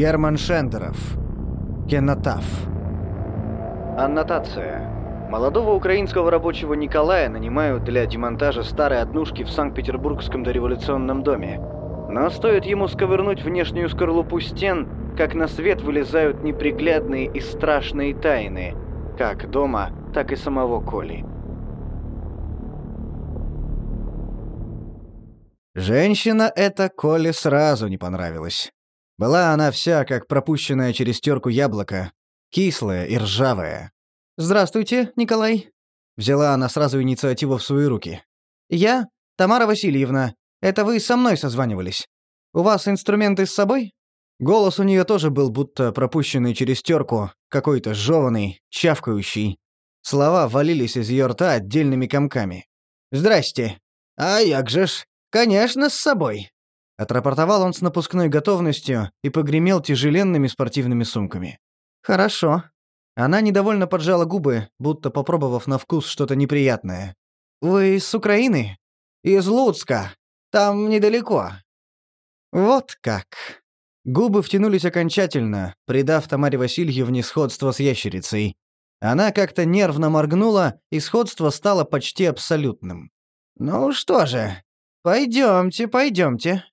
Герман Шендеров. Кенотаф. Аннотация. Молодого украинского рабочего Николая нанимают для демонтажа старой однушки в Санкт-Петербургском дореволюционном доме. Но стоит ему сковырнуть внешнюю скорлупу стен, как на свет вылезают неприглядные и страшные тайны, как дома, так и самого Коли. Женщина эта Коле сразу не понравилась. Была она вся, как пропущенная через терку яблоко, кислая и ржавая. «Здравствуйте, Николай», — взяла она сразу инициативу в свои руки. «Я Тамара Васильевна. Это вы со мной созванивались. У вас инструменты с собой?» Голос у нее тоже был будто пропущенный через терку, какой-то жеванный, чавкающий. Слова валились из ее рта отдельными комками. «Здрасте. А як же ж? «Конечно, с собой!» Отрапортовал он с напускной готовностью и погремел тяжеленными спортивными сумками. «Хорошо». Она недовольно поджала губы, будто попробовав на вкус что-то неприятное. «Вы с Украины?» «Из Луцка. Там недалеко». «Вот как». Губы втянулись окончательно, придав Тамаре Васильевне сходство с ящерицей. Она как-то нервно моргнула, и сходство стало почти абсолютным. «Ну что же, «Пойдемте, пойдемте».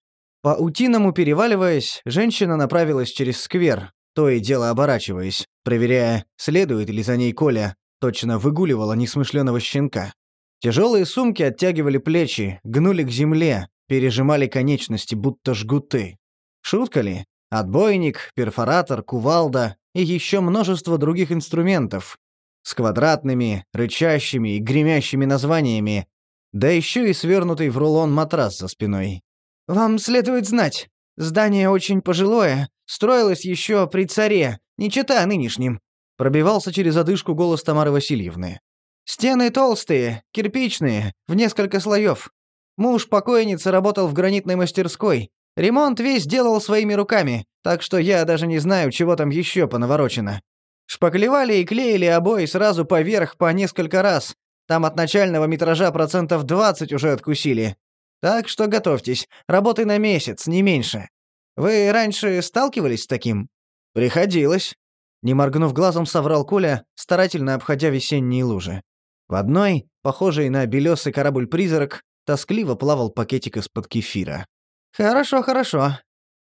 По-утиному переваливаясь, женщина направилась через сквер, то и дело оборачиваясь, проверяя, следует ли за ней Коля, точно выгуливала несмышленого щенка. Тяжелые сумки оттягивали плечи, гнули к земле, пережимали конечности, будто жгуты. Шутка ли? Отбойник, перфоратор, кувалда и еще множество других инструментов с квадратными, рычащими и гремящими названиями, да еще и свернутый в рулон матрас за спиной. «Вам следует знать, здание очень пожилое, строилось еще при царе, не чита нынешним», пробивался через одышку голос Тамары Васильевны. «Стены толстые, кирпичные, в несколько слоев. Муж покойницы работал в гранитной мастерской. Ремонт весь делал своими руками, так что я даже не знаю, чего там еще понаворочено. Шпаклевали и клеили обои сразу поверх по несколько раз, там от начального метража процентов 20 уже откусили. Так что готовьтесь, работы на месяц, не меньше. Вы раньше сталкивались с таким? Приходилось. Не моргнув глазом, соврал Коля, старательно обходя весенние лужи. В одной, похожей на белесый корабль-призрак, тоскливо плавал пакетик из-под кефира. «Хорошо, хорошо».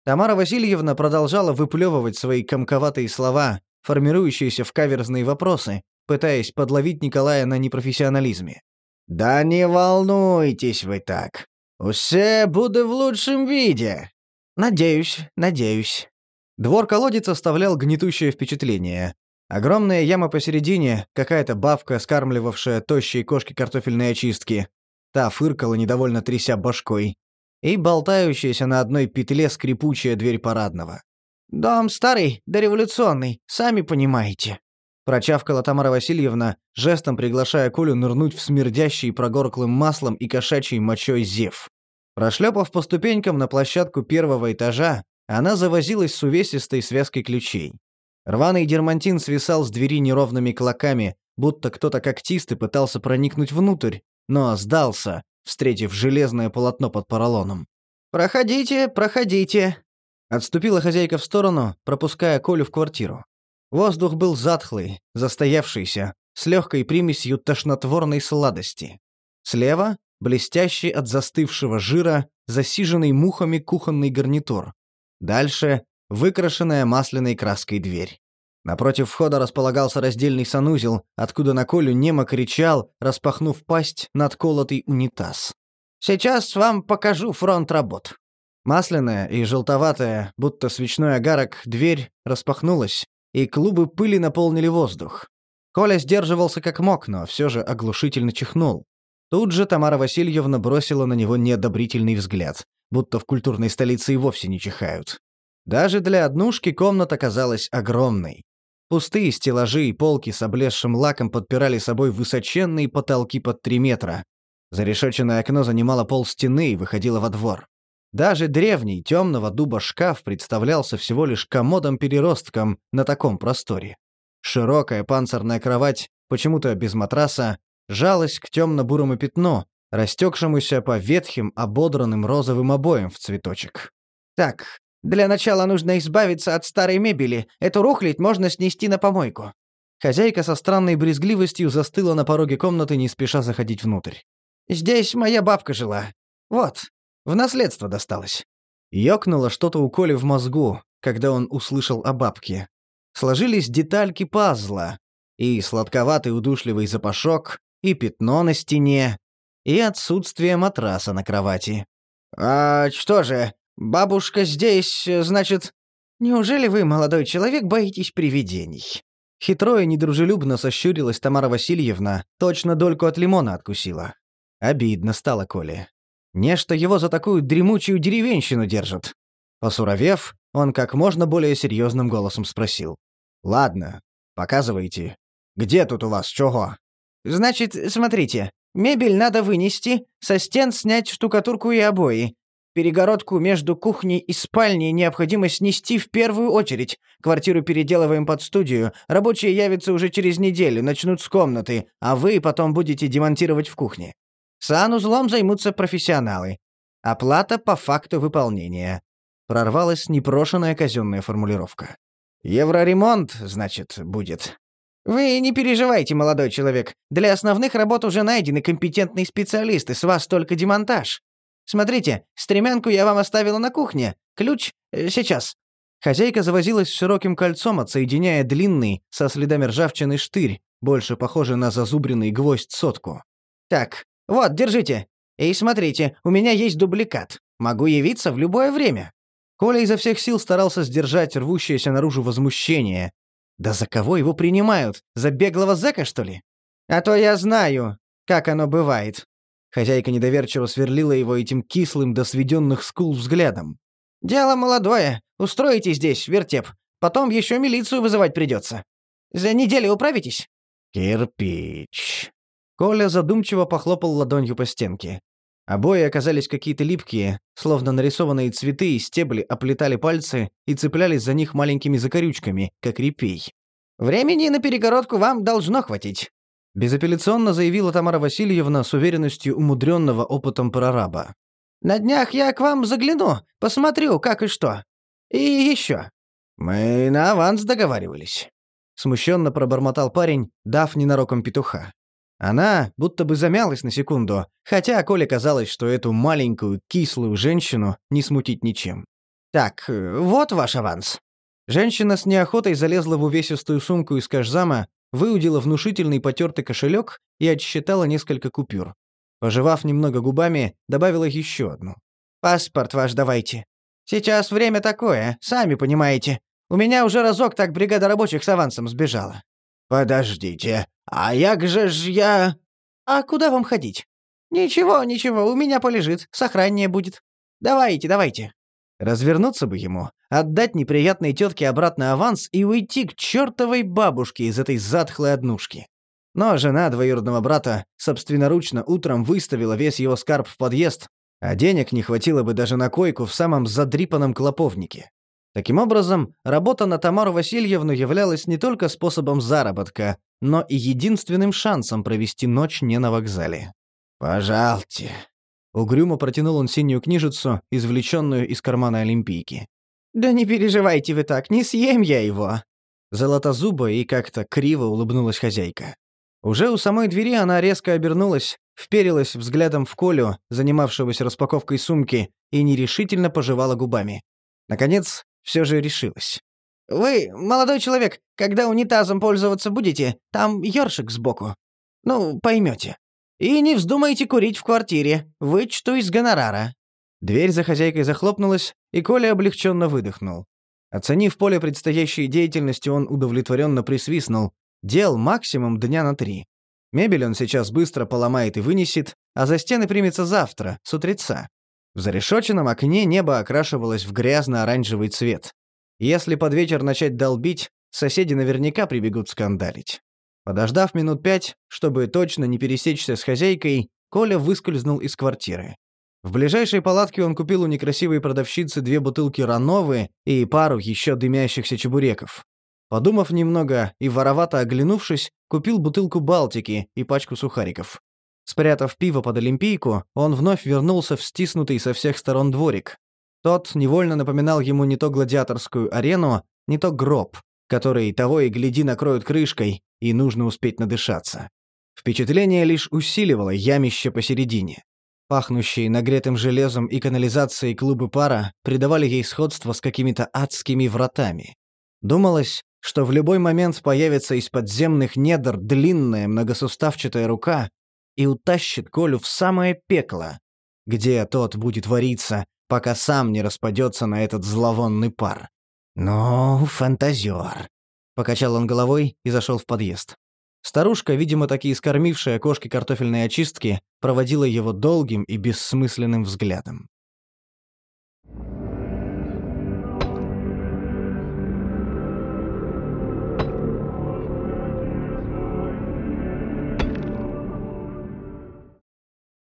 Тамара Васильевна продолжала выплевывать свои комковатые слова, формирующиеся в каверзные вопросы, пытаясь подловить Николая на непрофессионализме. «Да не волнуйтесь вы так. Усе буде в лучшем виде». «Надеюсь, надеюсь». Двор-колодец оставлял гнетущее впечатление. Огромная яма посередине, какая-то бабка, скармливавшая тощие кошки картофельной очистки. Та фыркала, недовольно тряся башкой. И болтающаяся на одной петле скрипучая дверь парадного. «Дом старый, дореволюционный, сами понимаете». Прочавкала Тамара Васильевна, жестом приглашая Колю нырнуть в смердящий прогорклым маслом и кошачьей мочой зев. Прошлепав по ступенькам на площадку первого этажа, она завозилась с увесистой связкой ключей. Рваный дермантин свисал с двери неровными клоками, будто кто-то когтистый пытался проникнуть внутрь, но сдался, встретив железное полотно под поролоном. «Проходите, проходите!» Отступила хозяйка в сторону, пропуская Колю в квартиру. Воздух был затхлый, застоявшийся, с легкой примесью тошнотворной сладости. Слева — блестящий от застывшего жира, засиженный мухами кухонный гарнитур. Дальше — выкрашенная масляной краской дверь. Напротив входа располагался раздельный санузел, откуда на Колю немо кричал, распахнув пасть, надколотый унитаз. «Сейчас вам покажу фронт работ». Масляная и желтоватая, будто свечной агарок, дверь распахнулась, и клубы пыли наполнили воздух. Коля сдерживался как мог, но все же оглушительно чихнул. Тут же Тамара Васильевна бросила на него неодобрительный взгляд, будто в культурной столице и вовсе не чихают. Даже для однушки комната казалась огромной. Пустые стеллажи и полки с облезшим лаком подпирали собой высоченные потолки под три метра. Зарешеченное окно занимало пол стены и выходило во двор. Даже древний темного дуба шкаф представлялся всего лишь комодом-переростком на таком просторе. Широкая панцирная кровать, почему-то без матраса, жалась к темно-бурому пятну, растекшемуся по ветхим, ободранным розовым обоям в цветочек. «Так, Для начала нужно избавиться от старой мебели. Эту рухлядь можно снести на помойку». Хозяйка со странной брезгливостью застыла на пороге комнаты, не спеша заходить внутрь. «Здесь моя бабка жила. Вот, в наследство досталось». Ёкнуло что-то у Коли в мозгу, когда он услышал о бабке. Сложились детальки пазла. И сладковатый удушливый запашок, и пятно на стене, и отсутствие матраса на кровати. «А что же, бабушка здесь, значит...» «Неужели вы, молодой человек, боитесь привидений?» Хитро и недружелюбно сощурилась Тамара Васильевна, точно дольку от лимона откусила. Обидно стало Коле. Нечто его за такую дремучую деревенщину держат. Посуровев, он как можно более серьезным голосом спросил. «Ладно, показывайте. Где тут у вас чего?» «Значит, смотрите, мебель надо вынести, со стен снять штукатурку и обои. Перегородку между кухней и спальней необходимо снести в первую очередь. Квартиру переделываем под студию. Рабочие явятся уже через неделю, начнут с комнаты, а вы потом будете демонтировать в кухне. Санузлом займутся профессионалы. Оплата по факту выполнения. Прорвалась непрошенная казенная формулировка. Евроремонт, значит, будет. «Вы не переживайте, молодой человек. Для основных работ уже найдены компетентные специалисты, с вас только демонтаж. Смотрите, стремянку я вам оставила на кухне. Ключ э, сейчас». Хозяйка завозилась широким кольцом, отсоединяя длинный, со следами ржавчины штырь, больше похожий на зазубренный гвоздь сотку. «Так, вот, держите. И смотрите, у меня есть дубликат. Могу явиться в любое время». Коля изо всех сил старался сдержать рвущееся наружу возмущение, да за кого его принимают? За беглого зэка, что ли? А то я знаю, как оно бывает. Хозяйка недоверчиво сверлила его этим кислым до сведенных скул взглядом. «Дело молодое. Устроите здесь, вертеп. Потом еще милицию вызывать придется. За неделю управитесь?» «Кирпич». Коля задумчиво похлопал ладонью по стенке. Обои оказались какие-то липкие, словно нарисованные цветы и стебли оплетали пальцы и цеплялись за них маленькими закорючками, как репей. «Времени на перегородку вам должно хватить», — безапелляционно заявила Тамара Васильевна с уверенностью умудренного опытом прораба. «На днях я к вам загляну, посмотрю, как и что. И еще. Мы на аванс договаривались». Смущенно пробормотал парень, дав ненароком петуха. Она будто бы замялась на секунду, хотя Коле казалось, что эту маленькую, кислую женщину не смутить ничем. «Так, э, вот ваш аванс». Женщина с неохотой залезла в увесистую сумку из кашзама, выудила внушительный потертый кошелек и отсчитала несколько купюр. Пожевав немного губами, добавила еще одну. «Паспорт ваш давайте. Сейчас время такое, сами понимаете. У меня уже разок так бригада рабочих с авансом сбежала». «Подождите, а як же ж я...» «А куда вам ходить?» «Ничего, ничего, у меня полежит, сохраннее будет. Давайте, давайте». Развернуться бы ему, отдать неприятной тетке обратно аванс и уйти к чертовой бабушке из этой затхлой однушки. Но жена двоюродного брата собственноручно утром выставила весь его скарб в подъезд, а денег не хватило бы даже на койку в самом задрипанном клоповнике. Таким образом, работа на Тамару Васильевну являлась не только способом заработка, но и единственным шансом провести ночь не на вокзале. «Пожалуйте». Угрюмо протянул он синюю книжицу, извлеченную из кармана Олимпийки. «Да не переживайте вы так, не съем я его!» Золотозуба и как-то криво улыбнулась хозяйка. Уже у самой двери она резко обернулась, вперилась взглядом в Колю, занимавшегося распаковкой сумки, и нерешительно пожевала губами. Наконец, все же решилась. «Вы, молодой человек, когда унитазом пользоваться будете, там ёршик сбоку. Ну, поймете. И не вздумайте курить в квартире, вычту из гонорара». Дверь за хозяйкой захлопнулась, и Коля облегченно выдохнул. Оценив поле предстоящей деятельности, он удовлетворенно присвистнул. Дел максимум дня на три. Мебель он сейчас быстро поломает и вынесет, а за стены примется завтра, с утреца. В зарешоченном окне небо окрашивалось в грязно-оранжевый цвет. Если под вечер начать долбить, соседи наверняка прибегут скандалить. Подождав минут пять, чтобы точно не пересечься с хозяйкой, Коля выскользнул из квартиры. В ближайшей палатке он купил у некрасивой продавщицы две бутылки рановы и пару еще дымящихся чебуреков. Подумав немного и воровато оглянувшись, купил бутылку Балтики и пачку сухариков. Спрятав пиво под олимпийку, он вновь вернулся в стиснутый со всех сторон дворик. Тот невольно напоминал ему не то гладиаторскую арену, не то гроб, который того и гляди накроют крышкой, и нужно успеть надышаться. Впечатление лишь усиливало ямище посередине. Пахнущие нагретым железом и канализацией клубы пара придавали ей сходство с какими-то адскими вратами. Думалось, что в любой момент появится из подземных недр длинная многосуставчатая рука и утащит Колю в самое пекло, где тот будет вариться, пока сам не распадется на этот зловонный пар. «Ну, фантазер», — покачал он головой и зашел в подъезд. Старушка, видимо, таки искормившая кошки картофельной очистки, проводила его долгим и бессмысленным взглядом.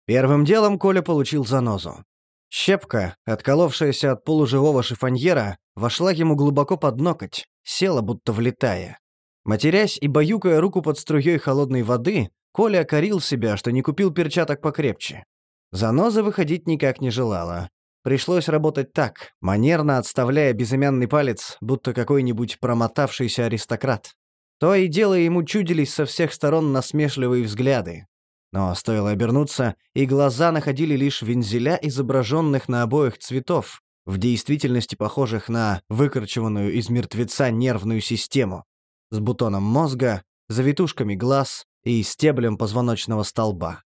Первым делом Коля получил занозу. Щепка, отколовшаяся от полуживого шифоньера, вошла ему глубоко под ноготь, села будто влетая. Матерясь и баюкая руку под струей холодной воды, Коля корил себя, что не купил перчаток покрепче. Заноза выходить никак не желала. Пришлось работать так, манерно отставляя безымянный палец, будто какой-нибудь промотавшийся аристократ. То и дело ему чудились со всех сторон насмешливые взгляды. Но стоило обернуться, и глаза находили лишь вензеля, изображенных на обоих цветов, в действительности похожих на выкорчеванную из мертвеца нервную систему, с бутоном мозга, завитушками глаз и стеблем позвоночного столба.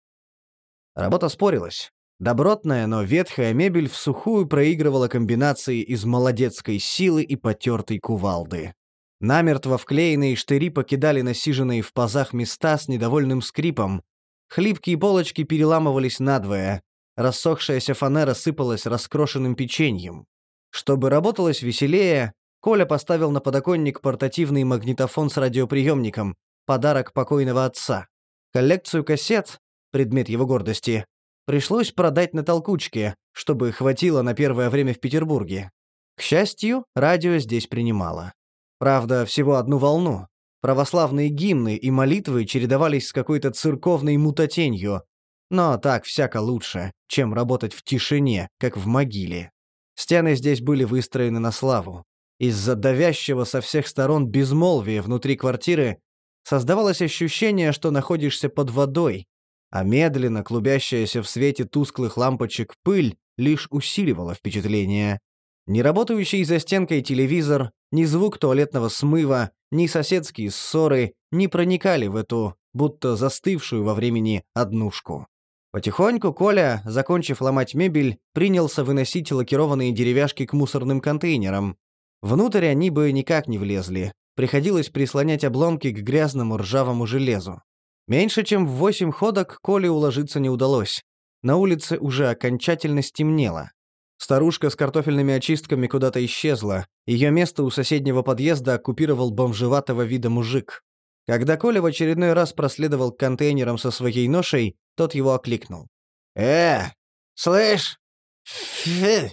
Работа спорилась. Добротная, но ветхая мебель в сухую проигрывала комбинации из молодецкой силы и потертой кувалды. Намертво вклеенные штыри покидали насиженные в пазах места с недовольным скрипом, Хлипкие полочки переламывались надвое. Рассохшаяся фанера сыпалась раскрошенным печеньем. Чтобы работалось веселее, Коля поставил на подоконник портативный магнитофон с радиоприемником, подарок покойного отца. Коллекцию кассет, предмет его гордости, пришлось продать на толкучке, чтобы хватило на первое время в Петербурге. К счастью, радио здесь принимало. Правда, всего одну волну. Православные гимны и молитвы чередовались с какой-то церковной мутатенью, но так всяко лучше, чем работать в тишине, как в могиле. Стены здесь были выстроены на славу. Из-за давящего со всех сторон безмолвия внутри квартиры создавалось ощущение, что находишься под водой, а медленно клубящаяся в свете тусклых лампочек пыль лишь усиливала впечатление. Неработающий за стенкой телевизор, ни звук туалетного смыва, ни соседские ссоры не проникали в эту, будто застывшую во времени, однушку. Потихоньку Коля, закончив ломать мебель, принялся выносить лакированные деревяшки к мусорным контейнерам. Внутрь они бы никак не влезли. Приходилось прислонять обломки к грязному ржавому железу. Меньше чем в восемь ходок Коле уложиться не удалось. На улице уже окончательно стемнело. Старушка с картофельными очистками куда-то исчезла. Ее место у соседнего подъезда оккупировал бомжеватого вида мужик. Когда Коля в очередной раз проследовал к контейнерам со своей ношей, тот его окликнул. «Э, слышь? Фи!»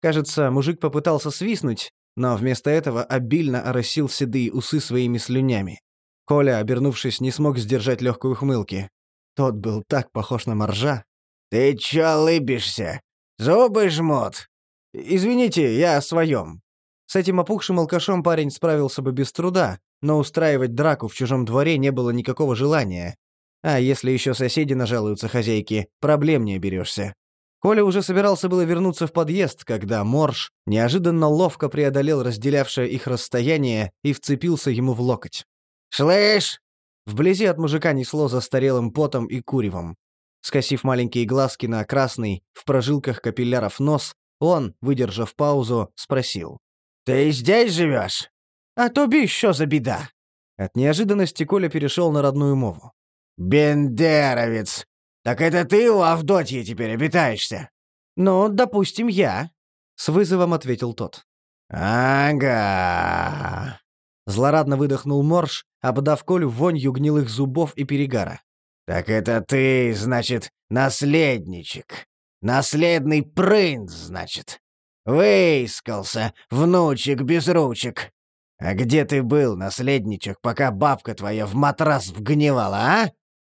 Кажется, мужик попытался свистнуть, но вместо этого обильно оросил седые усы своими слюнями. Коля, обернувшись, не смог сдержать легкой ухмылки. Тот был так похож на моржа. «Ты чё лыбишься? «Зубы жмут!» «Извините, я о своем». С этим опухшим алкашом парень справился бы без труда, но устраивать драку в чужом дворе не было никакого желания. А если еще соседи нажалуются хозяйке, проблем не оберешься. Коля уже собирался было вернуться в подъезд, когда Морж неожиданно ловко преодолел разделявшее их расстояние и вцепился ему в локоть. «Слышь!» Вблизи от мужика несло застарелым потом и куревом. Скосив маленькие глазки на красный, в прожилках капилляров нос, он, выдержав паузу, спросил. «Ты здесь живешь? А то би что за беда?» От неожиданности Коля перешел на родную мову. «Бендеровец! Так это ты у Авдотьи теперь обитаешься?» «Ну, допустим, я», — с вызовом ответил тот. «Ага». Злорадно выдохнул Морж, обдав Колю вонью гнилых зубов и перегара. «Так это ты, значит, наследничек. Наследный принц, значит. Выискался, внучек без ручек. А где ты был, наследничек, пока бабка твоя в матрас вгнивала, а?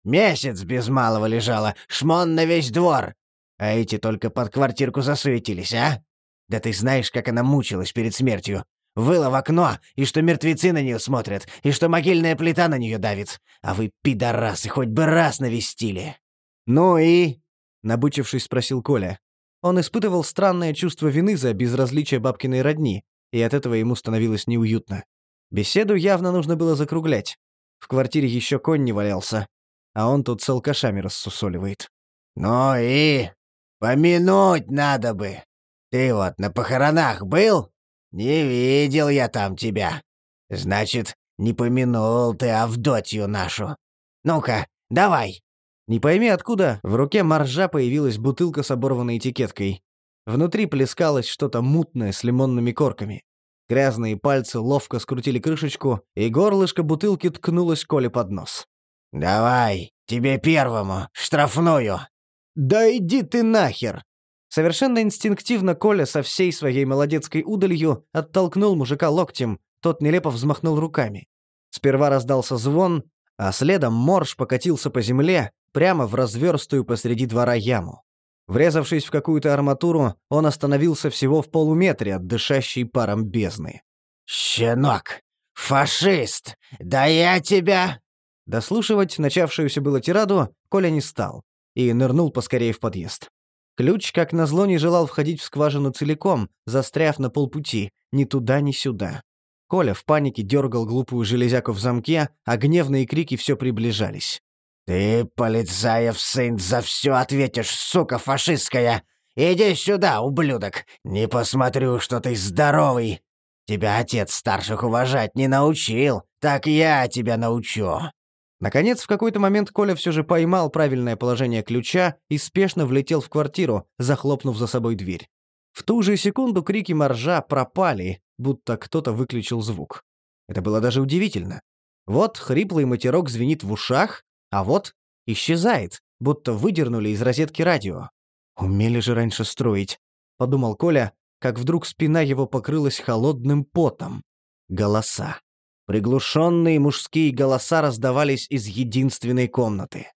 Месяц без малого лежала, шмон на весь двор. А эти только под квартирку засуетились, а? Да ты знаешь, как она мучилась перед смертью. Выла в окно, и что мертвецы на нее смотрят, и что могильная плита на нее давит. А вы, пидорасы, хоть бы раз навестили!» «Ну и?» — набычившись, спросил Коля. Он испытывал странное чувство вины за безразличие бабкиной родни, и от этого ему становилось неуютно. Беседу явно нужно было закруглять. В квартире еще конь не валялся, а он тут с алкашами рассусоливает. «Ну и? Помянуть надо бы. Ты вот на похоронах был? Не видел я там тебя. Значит, не помянул ты Авдотью нашу. Ну-ка, давай!» Не пойми откуда, в руке моржа появилась бутылка с оборванной этикеткой. Внутри плескалось что-то мутное с лимонными корками. Грязные пальцы ловко скрутили крышечку, и горлышко бутылки ткнулось Коле под нос. «Давай, тебе первому, штрафную!» «Да иди ты нахер!» Совершенно инстинктивно Коля со всей своей молодецкой удалью оттолкнул мужика локтем, тот нелепо взмахнул руками. Сперва раздался звон, а следом морж покатился по земле, прямо в разверстую посреди двора яму. Врезавшись в какую-то арматуру, он остановился всего в полуметре от дышащей паром бездны. «Щенок! Фашист! Да я тебя!» Дослушивать начавшуюся было тираду Коля не стал и нырнул поскорее в подъезд. Ключ, как назло, не желал входить в скважину целиком, застряв на полпути, ни туда, ни сюда. Коля в панике дергал глупую железяку в замке, а гневные крики все приближались. «Ты, полицаев сын, за все ответишь, сука фашистская! Иди сюда, ублюдок! Не посмотрю, что ты здоровый! Тебя отец старших уважать не научил, так я тебя научу!» Наконец, в какой-то момент Коля все же поймал правильное положение ключа и спешно влетел в квартиру, захлопнув за собой дверь. В ту же секунду крики моржа пропали, будто кто-то выключил звук. Это было даже удивительно. Вот хриплый матерок звенит в ушах, а вот исчезает, будто выдернули из розетки радио. «Умели же раньше строить», — подумал Коля, как вдруг спина его покрылась холодным потом. Голоса. Приглушенные мужские голоса раздавались из единственной комнаты.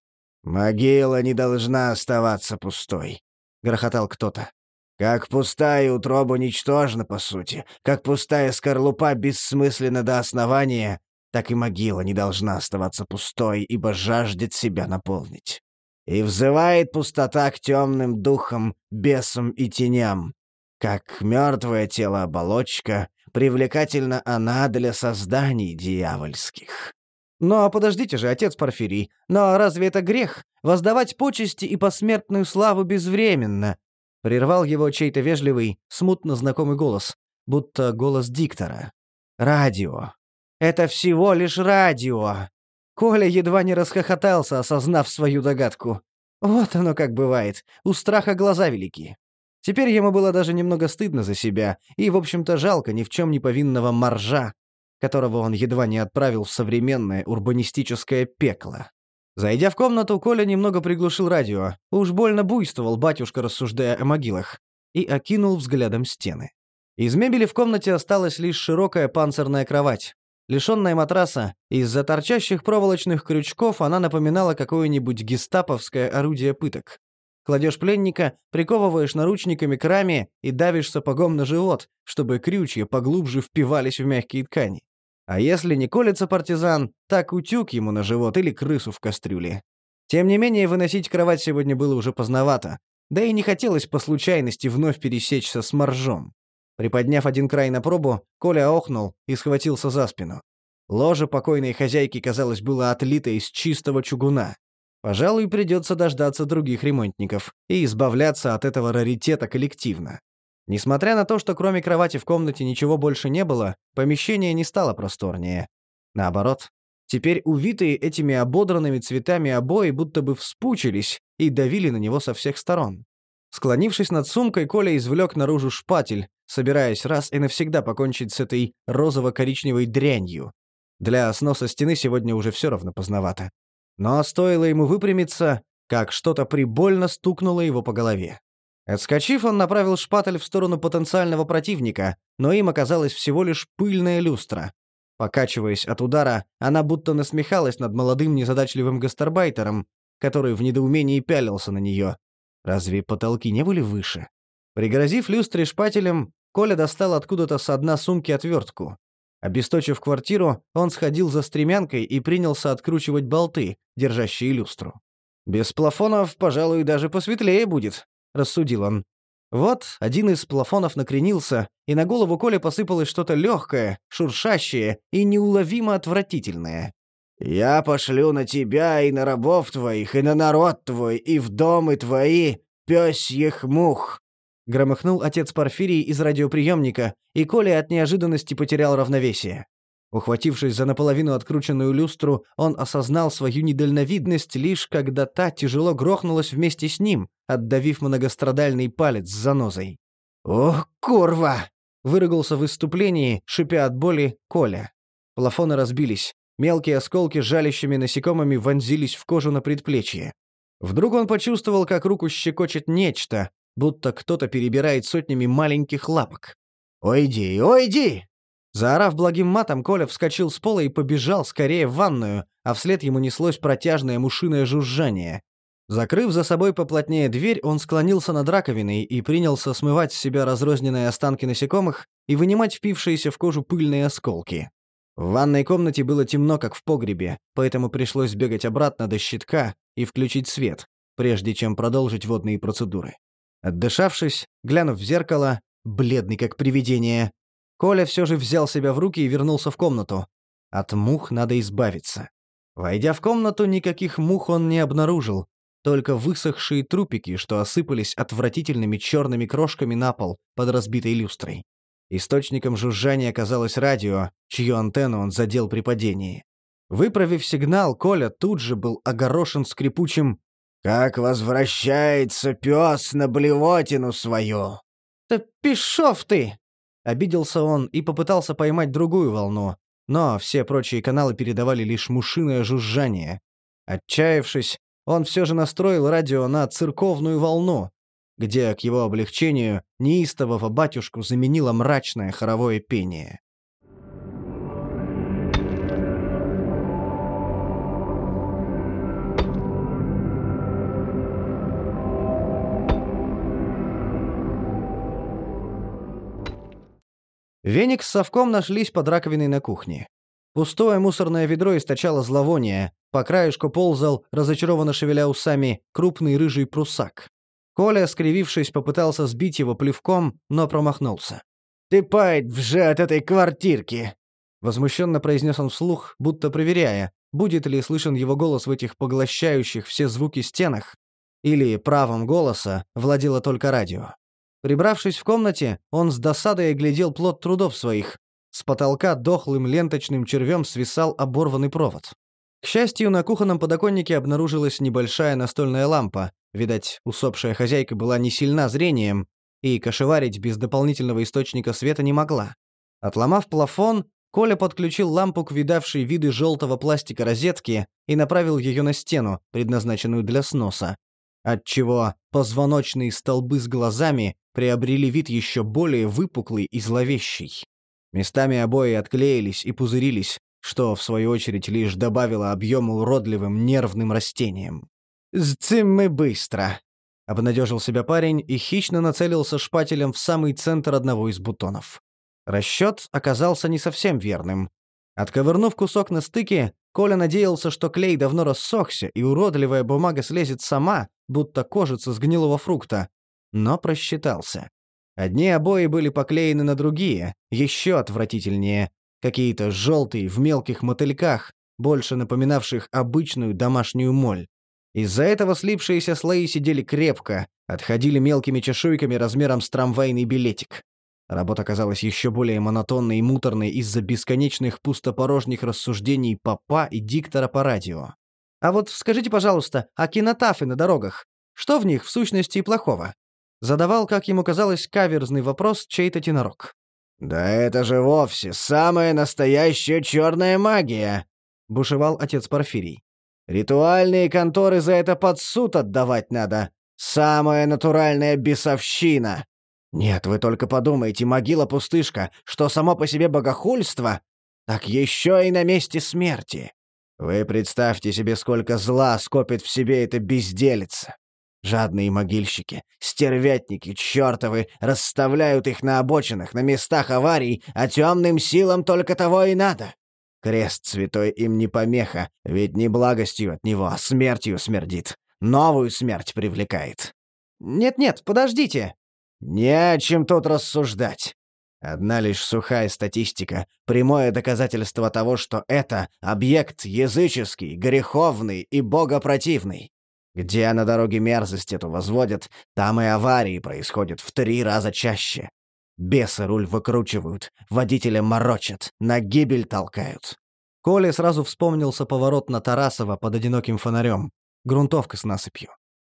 «Могила не должна оставаться пустой», — грохотал кто-то. «Как пустая утроба ничтожна, по сути, как пустая скорлупа бессмысленна до основания, так и могила не должна оставаться пустой, ибо жаждет себя наполнить. И взывает пустота к темным духам, бесам и теням. Как мертвое тело оболочка, привлекательна она для созданий дьявольских. «Но подождите же, отец Порфирий, но разве это грех? Воздавать почести и посмертную славу безвременно?» Прервал его чей-то вежливый, смутно знакомый голос, будто голос диктора. «Радио. Это всего лишь радио. Коля едва не расхохотался, осознав свою догадку. Вот оно как бывает. У страха глаза велики. Теперь ему было даже немного стыдно за себя, и, в общем-то, жалко ни в чем не повинного моржа, которого он едва не отправил в современное урбанистическое пекло. Зайдя в комнату, Коля немного приглушил радио, уж больно буйствовал батюшка, рассуждая о могилах, и окинул взглядом стены. Из мебели в комнате осталась лишь широкая панцирная кровать. Лишенная матраса, из-за торчащих проволочных крючков она напоминала какое-нибудь гестаповское орудие пыток. Кладешь пленника, приковываешь наручниками к раме и давишь сапогом на живот, чтобы крючья поглубже впивались в мягкие ткани. А если не колется партизан, так утюг ему на живот или крысу в кастрюле. Тем не менее, выносить кровать сегодня было уже поздновато, да и не хотелось по случайности вновь пересечься с моржом. Приподняв один край на пробу, Коля охнул и схватился за спину. Ложе покойной хозяйки, казалось, было отлито из чистого чугуна. Пожалуй, придется дождаться других ремонтников и избавляться от этого раритета коллективно. Несмотря на то, что кроме кровати в комнате ничего больше не было, помещение не стало просторнее. Наоборот, теперь увитые этими ободранными цветами обои будто бы вспучились и давили на него со всех сторон. Склонившись над сумкой, Коля извлек наружу шпатель, собираясь раз и навсегда покончить с этой розово-коричневой дрянью. Для сноса стены сегодня уже все равно поздновато. Но стоило ему выпрямиться, как что-то прибольно стукнуло его по голове. Отскочив, он направил шпатель в сторону потенциального противника, но им оказалась всего лишь пыльная люстра. Покачиваясь от удара, она будто насмехалась над молодым незадачливым гастарбайтером, который в недоумении пялился на нее, Разве потолки не были выше? Пригрозив люстре шпателем, Коля достал откуда-то с дна сумки отвертку. Обесточив квартиру, он сходил за стремянкой и принялся откручивать болты, держащие люстру. «Без плафонов, пожалуй, даже посветлее будет», — рассудил он. Вот один из плафонов накренился, и на голову Коля посыпалось что-то легкое, шуршащее и неуловимо отвратительное. «Я пошлю на тебя и на рабов твоих, и на народ твой, и в домы твои пёсьих мух!» Громыхнул отец Порфирий из радиоприемника, и Коля от неожиданности потерял равновесие. Ухватившись за наполовину открученную люстру, он осознал свою недальновидность лишь когда та тяжело грохнулась вместе с ним, отдавив многострадальный палец с занозой. «Ох, курва!» — выругался в выступлении, шипя от боли, Коля. Плафоны разбились. Мелкие осколки жалящими насекомыми вонзились в кожу на предплечье. Вдруг он почувствовал, как руку щекочет нечто, будто кто-то перебирает сотнями маленьких лапок. «Ойди, ойди!» Заорав благим матом, Коля вскочил с пола и побежал скорее в ванную, а вслед ему неслось протяжное мушиное жужжание. Закрыв за собой поплотнее дверь, он склонился над раковиной и принялся смывать с себя разрозненные останки насекомых и вынимать впившиеся в кожу пыльные осколки. В ванной комнате было темно, как в погребе, поэтому пришлось бегать обратно до щитка и включить свет, прежде чем продолжить водные процедуры. Отдышавшись, глянув в зеркало, бледный как привидение, Коля все же взял себя в руки и вернулся в комнату. От мух надо избавиться. Войдя в комнату, никаких мух он не обнаружил, только высохшие трупики, что осыпались отвратительными черными крошками на пол под разбитой люстрой. Источником жужжания оказалось радио, чью антенну он задел при падении. Выправив сигнал, Коля тут же был огорошен скрипучим «Как возвращается пес на блевотину свою!» «Да пишов ты!» Обиделся он и попытался поймать другую волну, но все прочие каналы передавали лишь мушиное жужжание. Отчаявшись, он все же настроил радио на церковную волну, где, к его облегчению, неистового батюшку заменило мрачное хоровое пение. Веник с совком нашлись под раковиной на кухне. Пустое мусорное ведро источало зловоние, по краешку ползал, разочарованно шевеля усами, крупный рыжий прусак. Коля, скривившись, попытался сбить его плевком, но промахнулся. «Ты пать вже от этой квартирки!» Возмущенно произнес он вслух, будто проверяя, будет ли слышен его голос в этих поглощающих все звуки стенах, или правом голоса владело только радио. Прибравшись в комнате, он с досадой оглядел плод трудов своих. С потолка дохлым ленточным червем свисал оборванный провод. К счастью, на кухонном подоконнике обнаружилась небольшая настольная лампа. Видать, усопшая хозяйка была не сильна зрением, и кошеварить без дополнительного источника света не могла. Отломав плафон, Коля подключил лампу к видавшей виды желтого пластика розетки и направил ее на стену, предназначенную для сноса, отчего позвоночные столбы с глазами приобрели вид еще более выпуклый и зловещий. Местами обои отклеились и пузырились, что, в свою очередь, лишь добавило объема уродливым нервным растениям. «Сцим мы быстро!» — обнадежил себя парень и хищно нацелился шпателем в самый центр одного из бутонов. Расчет оказался не совсем верным. Отковырнув кусок на стыке, Коля надеялся, что клей давно рассохся, и уродливая бумага слезет сама, будто кожица с гнилого фрукта, но просчитался. Одни обои были поклеены на другие, еще отвратительнее, какие-то желтые в мелких мотыльках, больше напоминавших обычную домашнюю моль. Из-за этого слипшиеся слои сидели крепко, отходили мелкими чешуйками размером с трамвайный билетик. Работа казалась еще более монотонной и муторной из-за бесконечных пустопорожних рассуждений папа и диктора по радио. «А вот скажите, пожалуйста, а кинотафы на дорогах? Что в них в сущности плохого?» Задавал, как ему казалось, каверзный вопрос чей-то тенорок. «Да это же вовсе самая настоящая черная магия!» — бушевал отец Порфирий. «Ритуальные конторы за это под суд отдавать надо. Самая натуральная бесовщина!» «Нет, вы только подумайте, могила-пустышка, что само по себе богохульство, так еще и на месте смерти. Вы представьте себе, сколько зла скопит в себе эта безделица. Жадные могильщики, стервятники, чертовы, расставляют их на обочинах, на местах аварий, а темным силам только того и надо. Крест святой им не помеха, ведь не благостью от него, а смертью смердит. Новую смерть привлекает. «Нет-нет, подождите!» «Не о чем тут рассуждать. Одна лишь сухая статистика, прямое доказательство того, что это объект языческий, греховный и богопротивный. Где на дороге мерзость эту возводят, там и аварии происходят в три раза чаще. Бесы руль выкручивают, водителя морочат, на гибель толкают. Коля сразу вспомнился поворот на Тарасова под одиноким фонарем. Грунтовка с насыпью.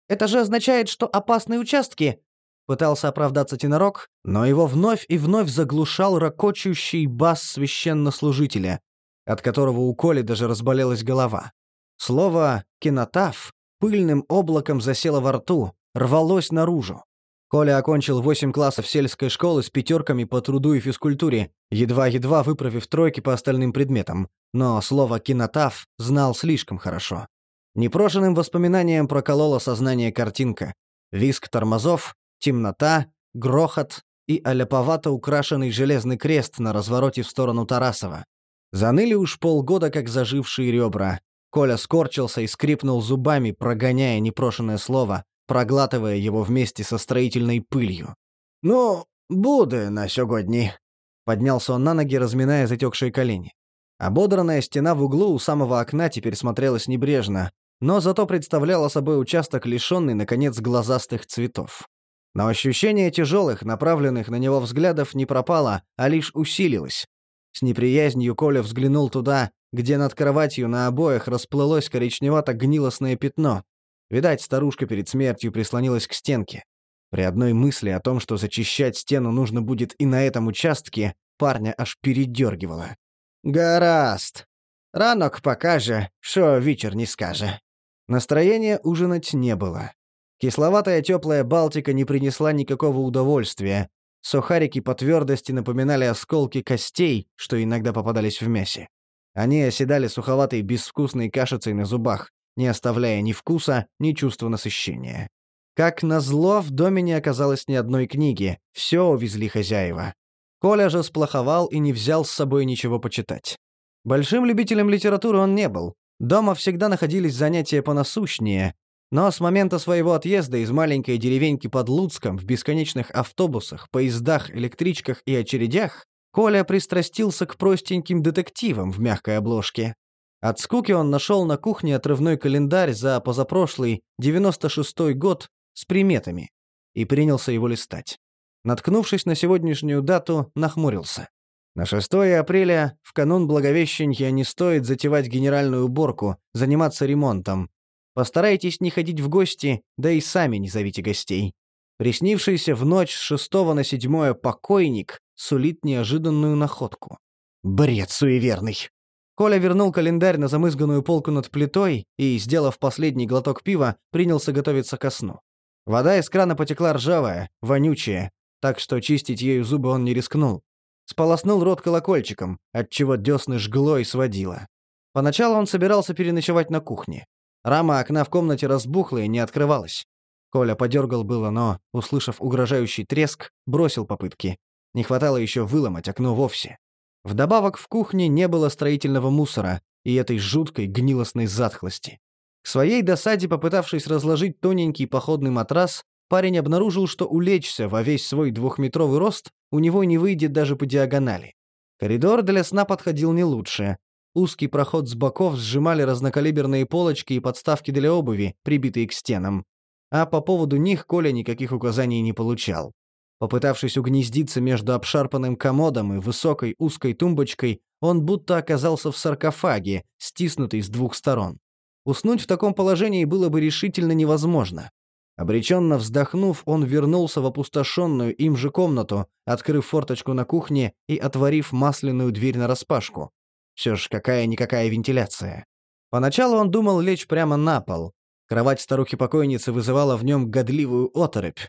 «Это же означает, что опасные участки...» Пытался оправдаться тенорок, но его вновь и вновь заглушал ракочущий бас священнослужителя, от которого у Коли даже разболелась голова. Слово «кинотаф» пыльным облаком засело во рту, рвалось наружу. Коля окончил восемь классов сельской школы с пятерками по труду и физкультуре, едва-едва выправив тройки по остальным предметам, но слово «кинотаф» знал слишком хорошо. Непрошенным воспоминанием проколола сознание картинка. Виск тормозов, темнота, грохот и аляповато украшенный железный крест на развороте в сторону Тарасова. Заныли уж полгода, как зажившие ребра. Коля скорчился и скрипнул зубами, прогоняя непрошенное слово, проглатывая его вместе со строительной пылью. «Ну, буде на сьогодні», — поднялся он на ноги, разминая затекшие колени. Ободранная стена в углу у самого окна теперь смотрелась небрежно, но зато представляла собой участок, лишенный, наконец, глазастых цветов. Но ощущение тяжелых, направленных на него взглядов не пропало, а лишь усилилось. С неприязнью Коля взглянул туда, где над кроватью на обоях расплылось коричневато-гнилостное пятно. Видать, старушка перед смертью прислонилась к стенке. При одной мысли о том, что зачищать стену нужно будет и на этом участке, парня аж передергивало. «Гораст. Ранок покаже, что вечер не скаже». Настроения ужинать не было. Кисловатая теплая Балтика не принесла никакого удовольствия. Сухарики по твердости напоминали осколки костей, что иногда попадались в мясе. Они оседали суховатой безвкусной кашицей на зубах, не оставляя ни вкуса, ни чувства насыщения. Как назло, в доме не оказалось ни одной книги, все увезли хозяева. Коля же сплоховал и не взял с собой ничего почитать. Большим любителем литературы он не был. Дома всегда находились занятия понасущнее, но с момента своего отъезда из маленькой деревеньки под Луцком в бесконечных автобусах, поездах, электричках и очередях Коля пристрастился к простеньким детективам в мягкой обложке. От скуки он нашел на кухне отрывной календарь за позапрошлый, 96-й год, с приметами, и принялся его листать. Наткнувшись на сегодняшнюю дату, нахмурился. На 6 апреля, в канун Благовещенья, не стоит затевать генеральную уборку, заниматься ремонтом. Постарайтесь не ходить в гости, да и сами не зовите гостей. Приснившийся в ночь с 6 на 7 покойник сулит неожиданную находку. Бред суеверный. Коля вернул календарь на замызганную полку над плитой и, сделав последний глоток пива, принялся готовиться ко сну. Вода из крана потекла ржавая, вонючая, так что чистить ею зубы он не рискнул. Сполоснул рот колокольчиком, отчего десны жгло и сводило. Поначалу он собирался переночевать на кухне. Рама окна в комнате разбухла и не открывалась. Коля подергал было, но, услышав угрожающий треск, бросил попытки. Не хватало еще выломать окно вовсе. Вдобавок в кухне не было строительного мусора и этой жуткой гнилостной затхлости. К своей досаде, попытавшись разложить тоненький походный матрас, парень обнаружил, что улечься во весь свой двухметровый рост у него не выйдет даже по диагонали. Коридор для сна подходил не лучше. Узкий проход с боков сжимали разнокалиберные полочки и подставки для обуви, прибитые к стенам. А по поводу них Коля никаких указаний не получал. Попытавшись угнездиться между обшарпанным комодом и высокой узкой тумбочкой, он будто оказался в саркофаге, стиснутый с двух сторон. Уснуть в таком положении было бы решительно невозможно. Обреченно вздохнув, он вернулся в опустошенную им же комнату, открыв форточку на кухне и отворив масляную дверь нараспашку. Все ж какая-никакая вентиляция. Поначалу он думал лечь прямо на пол. Кровать старухи-покойницы вызывала в нем годливую оторопь.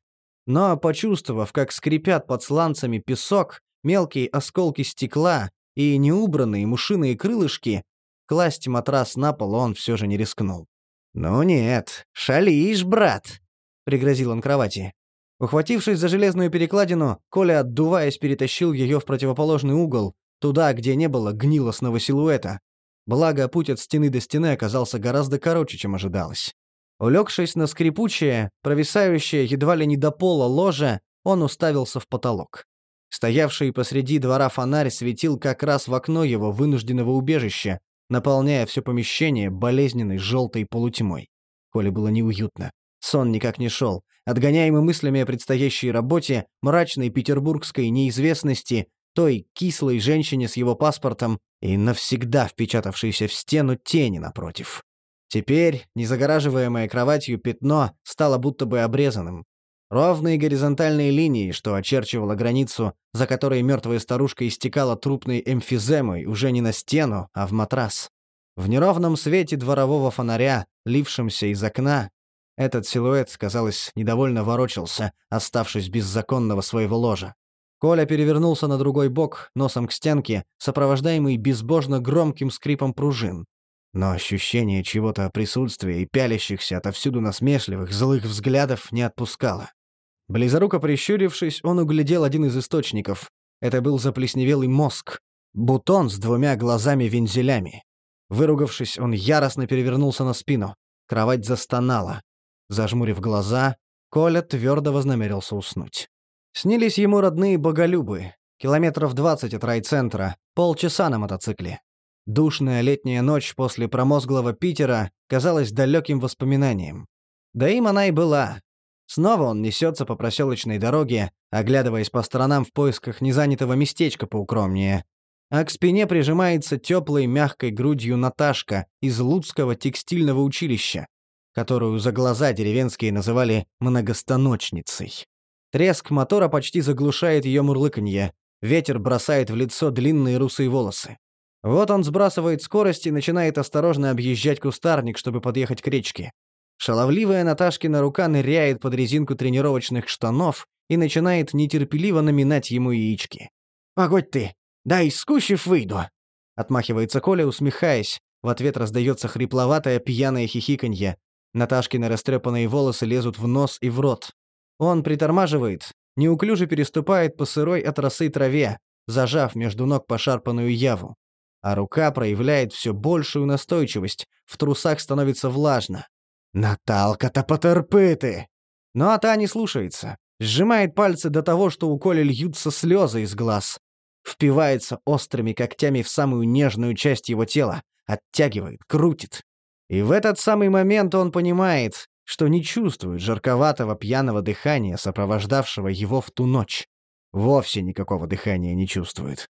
Но, почувствовав, как скрипят под сланцами песок, мелкие осколки стекла и неубранные мушиные крылышки, класть матрас на пол он все же не рискнул. «Ну нет, шалишь, брат!» пригрозил он кровати. Ухватившись за железную перекладину, Коля, отдуваясь, перетащил ее в противоположный угол, туда, где не было гнилостного силуэта. Благо, путь от стены до стены оказался гораздо короче, чем ожидалось. Улегшись на скрипучее, провисающее едва ли не до пола ложе, он уставился в потолок. Стоявший посреди двора фонарь светил как раз в окно его вынужденного убежища, наполняя все помещение болезненной желтой полутьмой. Коле было неуютно. Сон никак не шел. Отгоняемый мыслями о предстоящей работе, мрачной петербургской неизвестности, той кислой женщине с его паспортом и навсегда впечатавшейся в стену тени напротив. Теперь незагораживаемое кроватью пятно стало будто бы обрезанным. Ровные горизонтальные линии, что очерчивало границу, за которой мертвая старушка истекала трупной эмфиземой уже не на стену, а в матрас. В неровном свете дворового фонаря, лившемся из окна, этот силуэт, казалось, недовольно ворочался, оставшись без законного своего ложа. Коля перевернулся на другой бок, носом к стенке, сопровождаемый безбожно громким скрипом пружин. Но ощущение чего-то присутствия и пялящихся отовсюду насмешливых, злых взглядов не отпускало. Близоруко прищурившись, он углядел один из источников. Это был заплесневелый мозг. Бутон с двумя глазами-вензелями. Выругавшись, он яростно перевернулся на спину. Кровать застонала. Зажмурив глаза, Коля твердо вознамерился уснуть. Снились ему родные боголюбы. Километров двадцать от райцентра, полчаса на мотоцикле. Душная летняя ночь после промозглого Питера казалась далеким воспоминанием. Да им она и была. Снова он несется по проселочной дороге, оглядываясь по сторонам в поисках незанятого местечка поукромнее. А к спине прижимается теплой мягкой грудью Наташка из Луцкого текстильного училища, которую за глаза деревенские называли «многостаночницей». Треск мотора почти заглушает ее мурлыканье. Ветер бросает в лицо длинные русые волосы. Вот он сбрасывает скорость и начинает осторожно объезжать кустарник, чтобы подъехать к речке. Шаловливая Наташкина рука ныряет под резинку тренировочных штанов и начинает нетерпеливо наминать ему яички. «Погодь ты! Дай скущив выйду!» Отмахивается Коля, усмехаясь. В ответ раздается хрипловатое пьяное хихиканье. Наташкины растрепанные волосы лезут в нос и в рот. Он притормаживает, неуклюже переступает по сырой от росы траве, зажав между ног пошарпанную яву. А рука проявляет все большую настойчивость, в трусах становится влажно. «Наталка-то потерпи ты!» Но а та не слушается. Сжимает пальцы до того, что у Коли льются слезы из глаз. Впивается острыми когтями в самую нежную часть его тела. Оттягивает, крутит. И в этот самый момент он понимает, что не чувствует жарковатого пьяного дыхания, сопровождавшего его в ту ночь. Вовсе никакого дыхания не чувствует.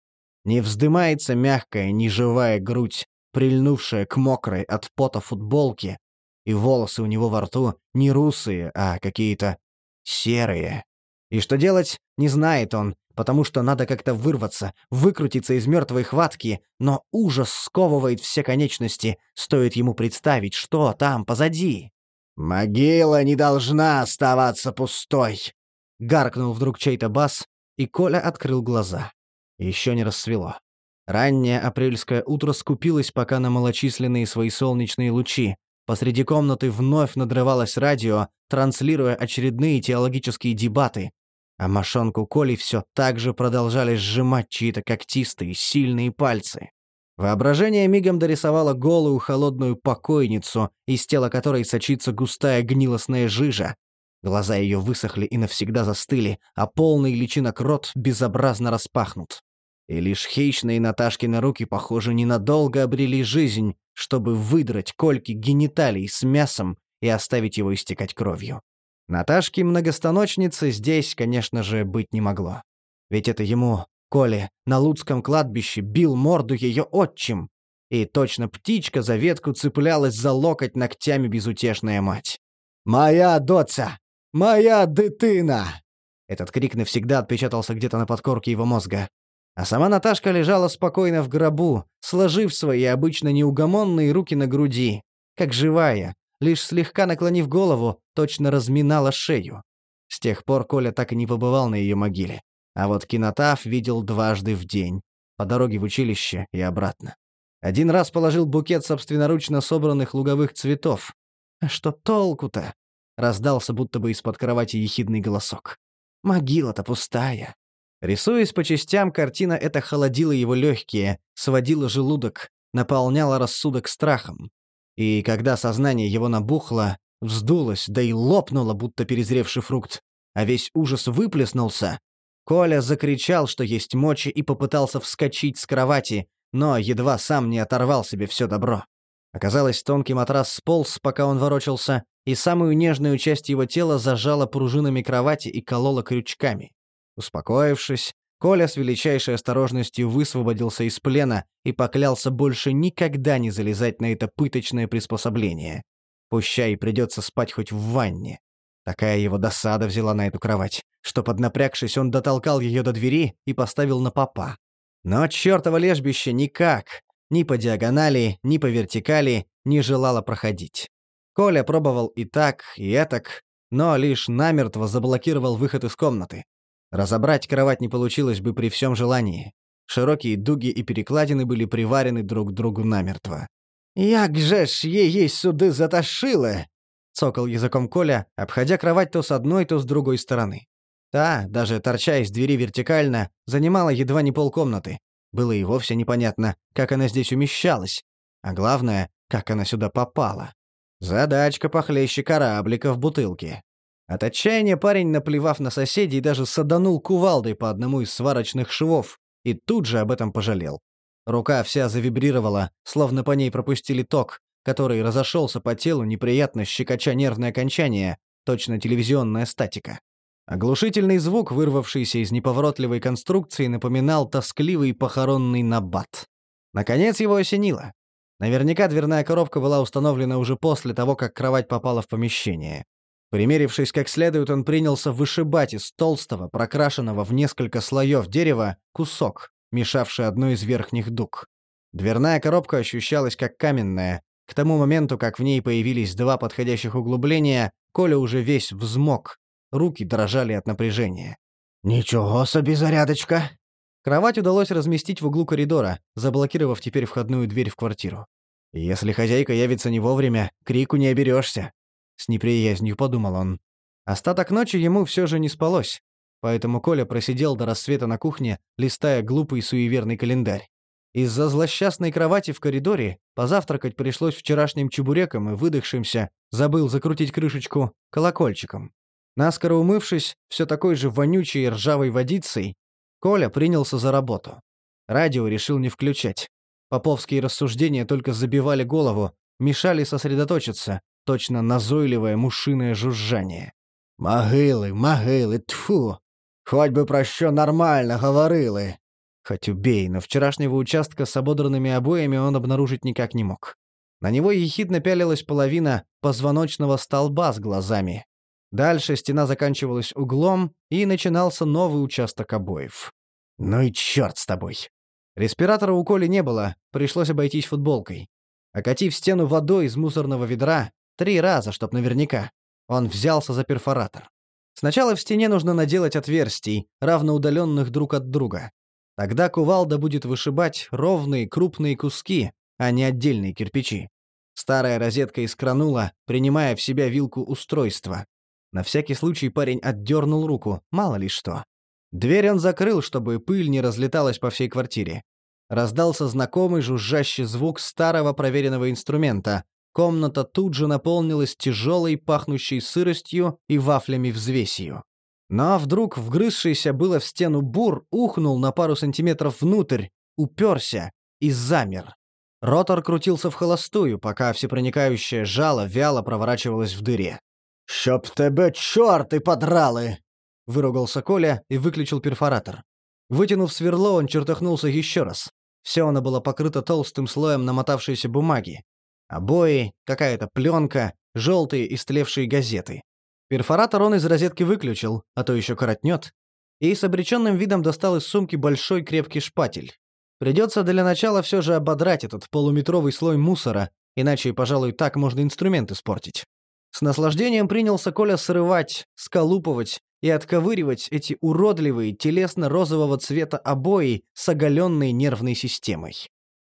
Не вздымается мягкая, неживая грудь, прильнувшая к мокрой от пота футболке, и волосы у него во рту не русые, а какие-то серые. И что делать, не знает он, потому что надо как-то вырваться, выкрутиться из мертвой хватки, но ужас сковывает все конечности, стоит ему представить, что там позади. «Могила не должна оставаться пустой!» — гаркнул вдруг чей-то бас, и Коля открыл глаза. Еще не рассвело. Раннее апрельское утро скупилось пока на малочисленные свои солнечные лучи, Посреди комнаты вновь надрывалось радио, транслируя очередные теологические дебаты, а мошонку Коли все так же продолжали сжимать чьи-то когтистые, сильные пальцы. Воображение мигом дорисовало голую холодную покойницу, из тела которой сочится густая гнилостная жижа. Глаза ее высохли и навсегда застыли, а полный личинок рот безобразно распахнут. И лишь хищные Наташкины руки, похоже, ненадолго обрели жизнь, чтобы выдрать кольки гениталий с мясом и оставить его истекать кровью. Наташки многостаночницы здесь, конечно же, быть не могло. Ведь это ему, Коле, на Луцком кладбище бил морду ее отчим. И точно птичка за ветку цеплялась за локоть ногтями безутешная мать. «Моя доца! Моя дытына!» Этот крик навсегда отпечатался где-то на подкорке его мозга. А сама Наташка лежала спокойно в гробу, сложив свои обычно неугомонные руки на груди, как живая, лишь слегка наклонив голову, точно разминала шею. С тех пор Коля так и не побывал на ее могиле. А вот кинотаф видел дважды в день, по дороге в училище и обратно. Один раз положил букет собственноручно собранных луговых цветов. А что толку-то? раздался будто бы из-под кровати ехидный голосок. «Могила-то пустая». Рисуясь по частям, картина эта холодила его легкие, сводила желудок, наполняла рассудок страхом. И когда сознание его набухло, вздулось, да и лопнуло, будто перезревший фрукт, а весь ужас выплеснулся, Коля закричал, что есть мочи, и попытался вскочить с кровати, но едва сам не оторвал себе все добро. Оказалось, тонкий матрас сполз, пока он ворочался, и самую нежную часть его тела зажала пружинами кровати и колола крючками. Успокоившись, Коля с величайшей осторожностью высвободился из плена и поклялся больше никогда не залезать на это пыточное приспособление. Пущай придется спать хоть в ванне. Такая его досада взяла на эту кровать, что, поднапрягшись, он дотолкал ее до двери и поставил на попа. Но чертово лежбище никак, ни по диагонали, ни по вертикали, не желало проходить. Коля пробовал и так, и этак, но лишь намертво заблокировал выход из комнаты. Разобрать кровать не получилось бы при всем желании. Широкие дуги и перекладины были приварены друг к другу намертво. «Як же ж її сюди затащили!» — цокал языком Коля, обходя кровать то с одной, то с другой стороны. Та, даже торча из двери вертикально, занимала едва не полкомнаты. Было и вовсе непонятно, как она здесь умещалась. А главное, как она сюда попала. Задачка похлеще кораблика в бутылке. От отчаяния парень, наплевав на соседей, даже саданул кувалдой по одному из сварочных швов и тут же об этом пожалел. Рука вся завибрировала, словно по ней пропустили ток, который разошелся по телу неприятно щекоча нервное окончание, точно телевизионная статика. Оглушительный звук, вырвавшийся из неповоротливой конструкции, напоминал тоскливый похоронный набат. Наконец его осенило. Наверняка дверная коробка была установлена уже после того, как кровать попала в помещение. Примерившись как следует, он принялся вышибать из толстого, прокрашенного в несколько слоев дерева, кусок, мешавший одной из верхних дуг. Дверная коробка ощущалась как каменная. К тому моменту, как в ней появились два подходящих углубления, Коля уже весь взмок. Руки дрожали от напряжения. «Ничего себе зарядочка!» Кровать удалось разместить в углу коридора, заблокировав теперь входную дверь в квартиру. Если хозяйка явится не вовремя, крику не оберешься. С неприязнью подумал он. Остаток ночи ему все же не спалось. Поэтому Коля просидел до рассвета на кухне, листая глупый суеверный календарь. Из-за злосчастной кровати в коридоре позавтракать пришлось вчерашним чебуреком и выдохшимся, забыл закрутить крышечку, колокольчиком. Наскоро умывшись, все такой же вонючей и ржавой водицей, Коля принялся за работу. Радио решил не включать. Поповские рассуждения только забивали голову, мешали сосредоточиться, точно назойливое мушиное жужжание. «Могилы, могилы, тьфу! Хоть бы про що нормально говорили!» Хоть убей, но вчерашнего участка с ободранными обоями он обнаружить никак не мог. На него ехидно пялилась половина позвоночного столба с глазами. Дальше стена заканчивалась углом, и начинался новый участок обоев. Ну и черт с тобой. Респиратора у Коли не было, пришлось обойтись футболкой. Окатив стену водой из мусорного ведра, Три раза, чтоб наверняка. Он взялся за перфоратор. Сначала в стене нужно наделать отверстий, равноудаленных друг от друга. Тогда кувалда будет вышибать ровные крупные куски, а не отдельные кирпичи. Старая розетка искранула, принимая в себя вилку устройства. На всякий случай парень отдернул руку, мало ли что. Дверь он закрыл, чтобы пыль не разлеталась по всей квартире. Раздался знакомый жужжащий звук старого проверенного инструмента, Комната тут же наполнилась тяжелой, пахнущей сыростью и вафлями-взвесью. Но вдруг вгрызшийся было в стену бур ухнул на пару сантиметров внутрь, уперся и замер. Ротор крутился в холостую, пока всепроникающее жало вяло проворачивалось в дыре. «Щоб тебе чорти подрали!» — выругался Коля и выключил перфоратор. Вытянув сверло, он чертахнулся еще раз. Все оно было покрыто толстым слоем намотавшейся бумаги. Обои, какая-то пленка, желтые истлевшие газеты. Перфоратор он из розетки выключил, а то еще коротнет, и с обреченным видом достал из сумки большой крепкий шпатель. Придется для начала все же ободрать этот полуметровый слой мусора, иначе, пожалуй, так можно инструмент испортить. С наслаждением принялся Коля срывать, сколупывать и отковыривать эти уродливые телесно-розового цвета обои с оголенной нервной системой.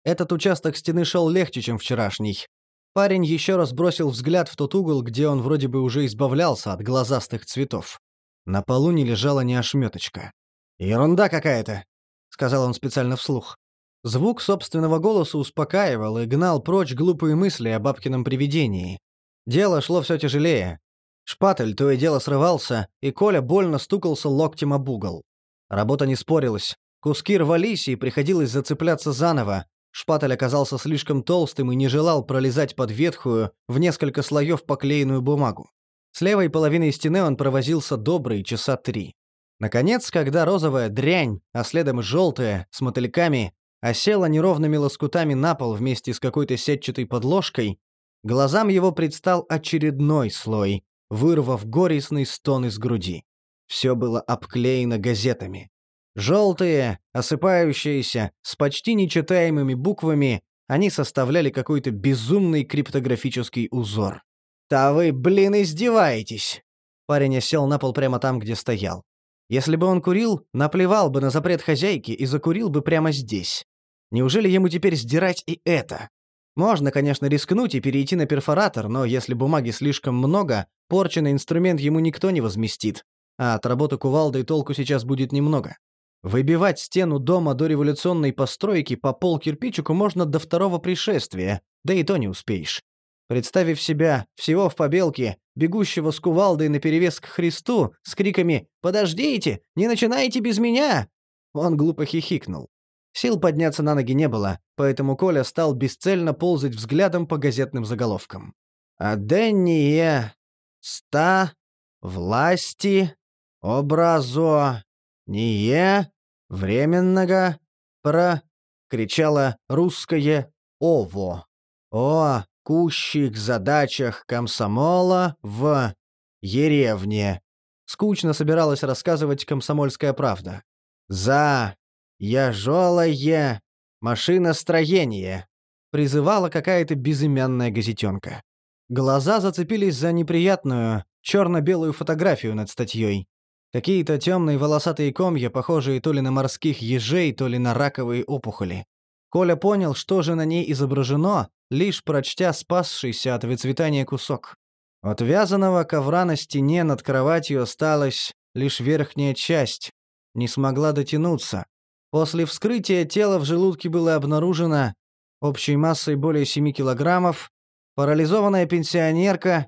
Этот участок стены шел легче, чем вчерашний. Парень еще раз бросил взгляд в тот угол, где он вроде бы уже избавлялся от глазастых цветов. На полу не лежала ни ошметочка. «Ерунда какая-то», — сказал он специально вслух. Звук собственного голоса успокаивал и гнал прочь глупые мысли о бабкином привидении. Дело шло все тяжелее. Шпатель то и дело срывался, и Коля больно стукался локтем об угол. Работа не спорилась. Куски рвались, и приходилось зацепляться заново, Шпатель оказался слишком толстым и не желал пролезать под ветхую, в несколько слоев поклеенную бумагу. С левой половиной стены он провозился добрые часа три. Наконец, когда розовая дрянь, а следом желтая, с мотыльками, осела неровными лоскутами на пол вместе с какой-то сетчатой подложкой, глазам его предстал очередной слой, вырвав горестный стон из груди. Все было обклеено газетами. Желтые, осыпающиеся, с почти нечитаемыми буквами, они составляли какой-то безумный криптографический узор. «Да вы, блин, издеваетесь!» Парень сел на пол прямо там, где стоял. Если бы он курил, наплевал бы на запрет хозяйки и закурил бы прямо здесь. Неужели ему теперь сдирать и это? Можно, конечно, рискнуть и перейти на перфоратор, но если бумаги слишком много, порченный инструмент ему никто не возместит. А от работы кувалдой толку сейчас будет немного. Выбивать стену дома до революционной постройки по пол кирпичику можно до второго пришествия, да и то не успеешь. Представив себя, всего в побелке, бегущего с кувалдой наперевес к Христу, с криками «Подождите! Не начинайте без меня!» Он глупо хихикнул. Сил подняться на ноги не было, поэтому Коля стал бесцельно ползать взглядом по газетным заголовкам. «Адение! Ста! Власти! Образо! «Не временного про...» — кричала русское «Ово». «О кущих задачах комсомола в деревне». Скучно собиралась рассказывать комсомольская правда. «За яжолое машиностроение», — призывала какая-то безымянная газетенка. Глаза зацепились за неприятную, черно-белую фотографию над статьей. Какие-то темные волосатые комья, похожие то ли на морских ежей, то ли на раковые опухоли. Коля понял, что же на ней изображено, лишь прочтя спасшийся от выцветания кусок. От вязаного ковра на стене над кроватью осталась лишь верхняя часть, не смогла дотянуться. После вскрытия тела в желудке было обнаружено общей массой более 7 килограммов, парализованная пенсионерка,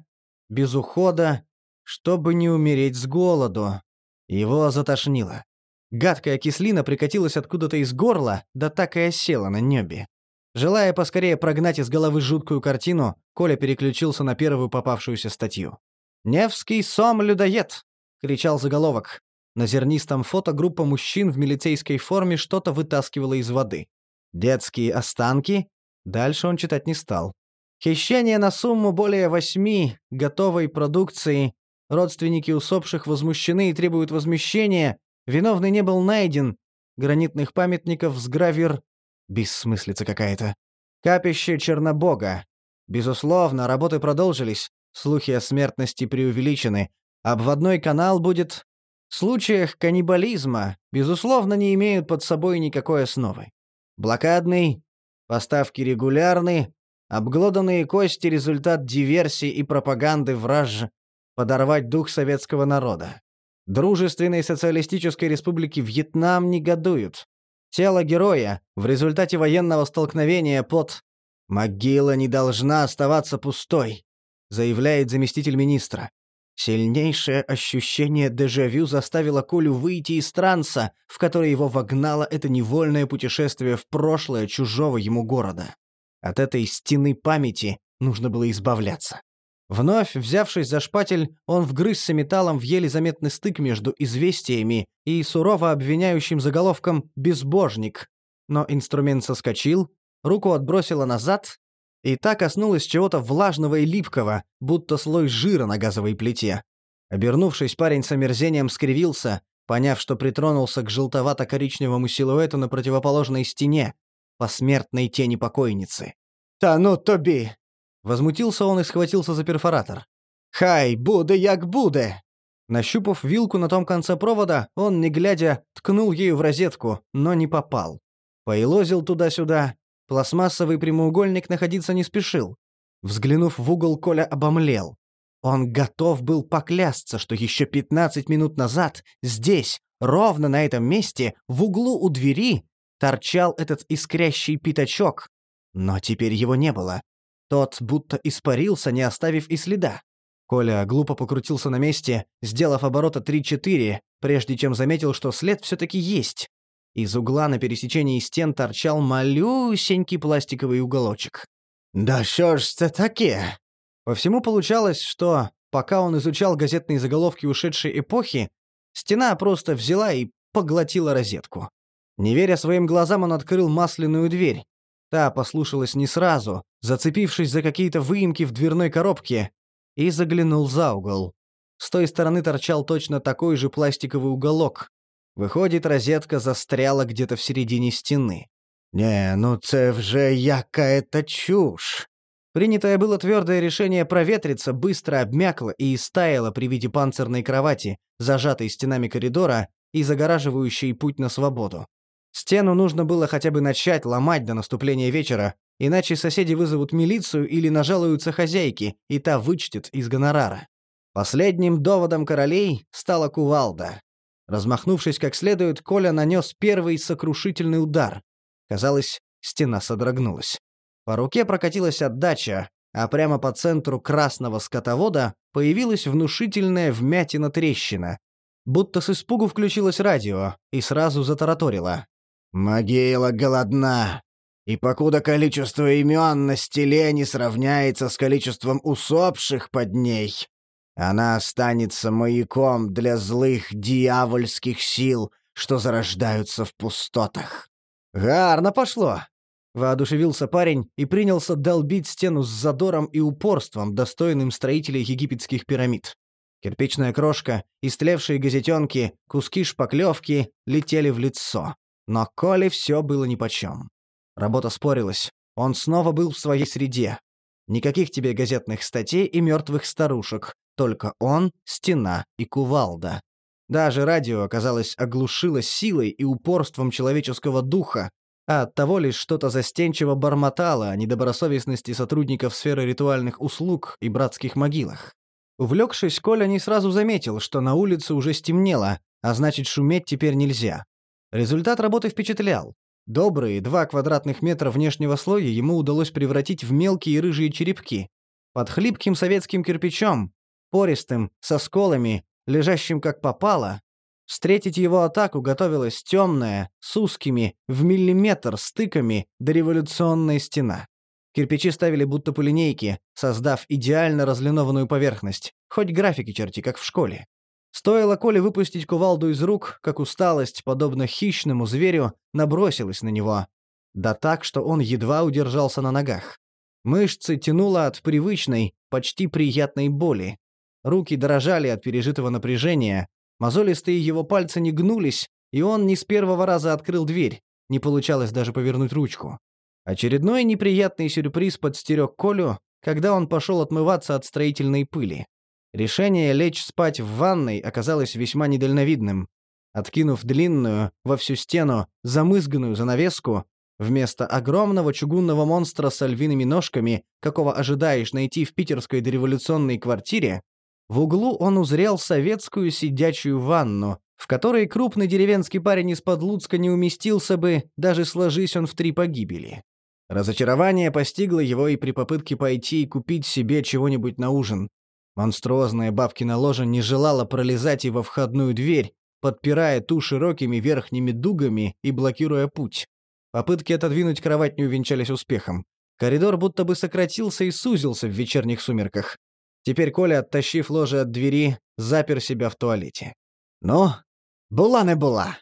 без ухода, чтобы не умереть с голоду. Его затошнило. Гадкая кислина прикатилась откуда-то из горла, да так и осела на небе. Желая поскорее прогнать из головы жуткую картину, Коля переключился на первую попавшуюся статью. «Невский сом-людоед!» — кричал заголовок. На зернистом фото группа мужчин в милицейской форме что-то вытаскивала из воды. «Детские останки?» Дальше он читать не стал. «Хищение на сумму более восьми готовой продукции Родственники усопших возмущены и требуют возмещения. Виновный не был найден. Гранитных памятников с гравир... Бессмыслица какая-то. Капище Чернобога. Безусловно, работы продолжились. Слухи о смертности преувеличены. Обводной канал будет... В случаях каннибализма, безусловно, не имеют под собой никакой основы. Блокадный, поставки регулярны, обглоданные кости — результат диверсии и пропаганды враж подорвать дух советского народа. Дружественной социалистической республики Вьетнам негодуют. Тело героя в результате военного столкновения под «Могила не должна оставаться пустой», заявляет заместитель министра. Сильнейшее ощущение дежавю заставило Колю выйти из транса, в который его вогнало это невольное путешествие в прошлое чужого ему города. От этой стены памяти нужно было избавляться. Вновь взявшись за шпатель, он вгрызся металлом в еле заметный стык между известиями и сурово обвиняющим заголовком «безбожник». Но инструмент соскочил, руку отбросило назад, и так коснулось чего-то влажного и липкого, будто слой жира на газовой плите. Обернувшись, парень с омерзением скривился, поняв, что притронулся к желтовато-коричневому силуэту на противоположной стене, посмертной тени покойницы. «Та ну тобі!» Возмутился он и схватился за перфоратор. «Хай, буде як буде!» Нащупав вилку на том конце провода, он, не глядя, ткнул ею в розетку, но не попал. Поелозил туда-сюда. Пластмассовый прямоугольник находиться не спешил. Взглянув в угол, Коля обомлел. Он готов был поклясться, что еще 15 минут назад здесь, ровно на этом месте, в углу у двери, торчал этот искрящий пятачок. Но теперь его не было. Тот будто испарился, не оставив и следа. Коля глупо покрутился на месте, сделав оборота 3-4, прежде чем заметил, что след все-таки есть. Из угла на пересечении стен торчал малюсенький пластиковый уголочек. «Да что ж это таке?» По всему получалось, что, пока он изучал газетные заголовки ушедшей эпохи, стена просто взяла и поглотила розетку. Не веря своим глазам, он открыл масляную дверь. Та послушалась не сразу, зацепившись за какие-то выемки в дверной коробке, и заглянул за угол. С той стороны торчал точно такой же пластиковый уголок. Выходит, розетка застряла где-то в середине стены. «Не, ну це вже яка-то чушь!» Принятое было твердое решение проветриться быстро обмякло и истаяло при виде панцирной кровати, зажатой стенами коридора и загораживающей путь на свободу. Стену нужно было хотя бы начать ломать до наступления вечера, иначе соседи вызовут милицию или нажалуются хозяйки, и та вычтет из гонорара. Последним доводом королей стала кувалда. Размахнувшись как следует, Коля нанес первый сокрушительный удар. Казалось, стена содрогнулась. По руке прокатилась отдача, а прямо по центру красного скотовода появилась внушительная вмятина-трещина. Будто с испугу включилось радио и сразу затараторило. «Могила голодна, и покуда количество имен на стеле не сравняется с количеством усопших под ней, она останется маяком для злых дьявольских сил, что зарождаются в пустотах». «Гарно пошло!» Воодушевился парень и принялся долбить стену с задором и упорством, достойным строителей египетских пирамид. Кирпичная крошка, истлевшие газетенки, куски шпаклевки летели в лицо. Но Коле все было нипочем. Работа спорилась. Он снова был в своей среде. Никаких тебе газетных статей и мертвых старушек. Только он, стена и кувалда. Даже радио, оказалось, оглушило силой и упорством человеческого духа, а оттого лишь что-то застенчиво бормотало о недобросовестности сотрудников сферы ритуальных услуг и братских могилах. Увлекшись, Коля не сразу заметил, что на улице уже стемнело, а значит, шуметь теперь нельзя. Результат работы впечатлял. Добрые два квадратных метра внешнего слоя ему удалось превратить в мелкие рыжие черепки. Под хлипким советским кирпичом, пористым, со сколами, лежащим как попало, встретить его атаку готовилась темная, с узкими, в миллиметр стыками дореволюционная стена. Кирпичи ставили будто по линейке, создав идеально разлинованную поверхность, хоть графики черти, как в школе. Стоило Коле выпустить кувалду из рук, как усталость, подобно хищному зверю, набросилась на него. Да так, что он едва удержался на ногах. Мышцы тянуло от привычной, почти приятной боли. Руки дрожали от пережитого напряжения, мозолистые его пальцы не гнулись, и он не с первого раза открыл дверь, не получалось даже повернуть ручку. Очередной неприятный сюрприз подстерег Колю, когда он пошел отмываться от строительной пыли. Решение лечь спать в ванной оказалось весьма недальновидным. Откинув длинную, во всю стену, замызганную занавеску, вместо огромного чугунного монстра с львиными ножками, какого ожидаешь найти в питерской дореволюционной квартире, в углу он узрел советскую сидячую ванну, в которой крупный деревенский парень из-под Луцка не уместился бы, даже сложись он в три погибели. Разочарование постигло его и при попытке пойти и купить себе чего-нибудь на ужин. Монструозная бабкина ложа не желала пролезать и во входную дверь, подпирая ту широкими верхними дугами и блокируя путь. Попытки отодвинуть кровать не увенчались успехом. Коридор будто бы сократился и сузился в вечерних сумерках. Теперь Коля, оттащив ложе от двери, запер себя в туалете. «Ну, была не была!»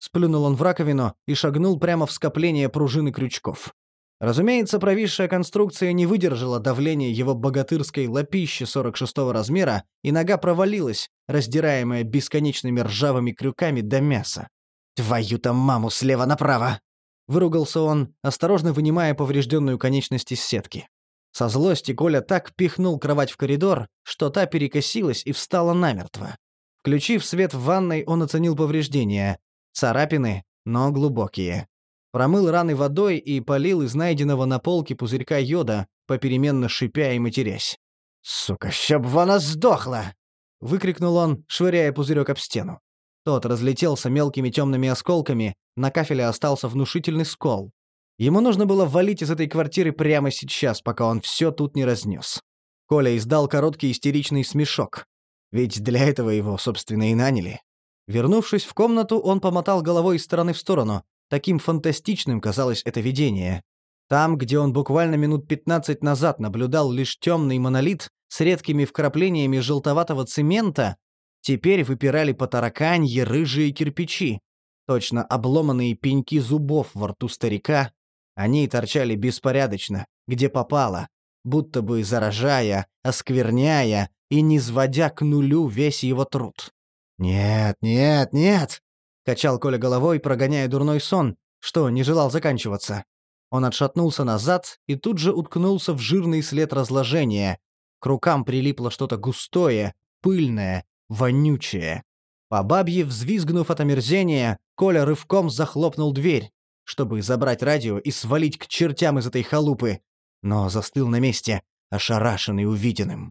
Сплюнул он в раковину и шагнул прямо в скопление пружины крючков. Разумеется, провисшая конструкция не выдержала давления его богатырской лопищи 46-го размера, и нога провалилась, раздираемая бесконечными ржавыми крюками до мяса. «Твою-то маму слева направо!» Выругался он, осторожно вынимая поврежденную конечность из сетки. Со злости Коля так пихнул кровать в коридор, что та перекосилась и встала намертво. Включив свет в ванной, он оценил повреждения. Царапины, но глубокие. Промыл раны водой и полил из найденного на полке пузырька йода, попеременно шипя и матерясь. «Сука, чтоб вона сдохла!» — выкрикнул он, швыряя пузырек об стену. Тот разлетелся мелкими темными осколками, на кафеле остался внушительный скол. Ему нужно было валить из этой квартиры прямо сейчас, пока он все тут не разнес. Коля издал короткий истеричный смешок. Ведь для этого его, собственно, и наняли. Вернувшись в комнату, он помотал головой из стороны в сторону. Таким фантастичным казалось это видение. Там, где он буквально минут 15 назад наблюдал лишь темный монолит с редкими вкраплениями желтоватого цемента, теперь выпирали по тараканье рыжие кирпичи. Точно обломанные пеньки зубов во рту старика. Они торчали беспорядочно, где попало, будто бы заражая, оскверняя и низводя к нулю весь его труд. «Нет, нет, нет!» — качал Коля головой, прогоняя дурной сон, что не желал заканчиваться. Он отшатнулся назад и тут же уткнулся в жирный след разложения. К рукам прилипло что-то густое, пыльное, вонючее. По бабье, взвизгнув от омерзения, Коля рывком захлопнул дверь, чтобы забрать радио и свалить к чертям из этой халупы, но застыл на месте, ошарашенный увиденным.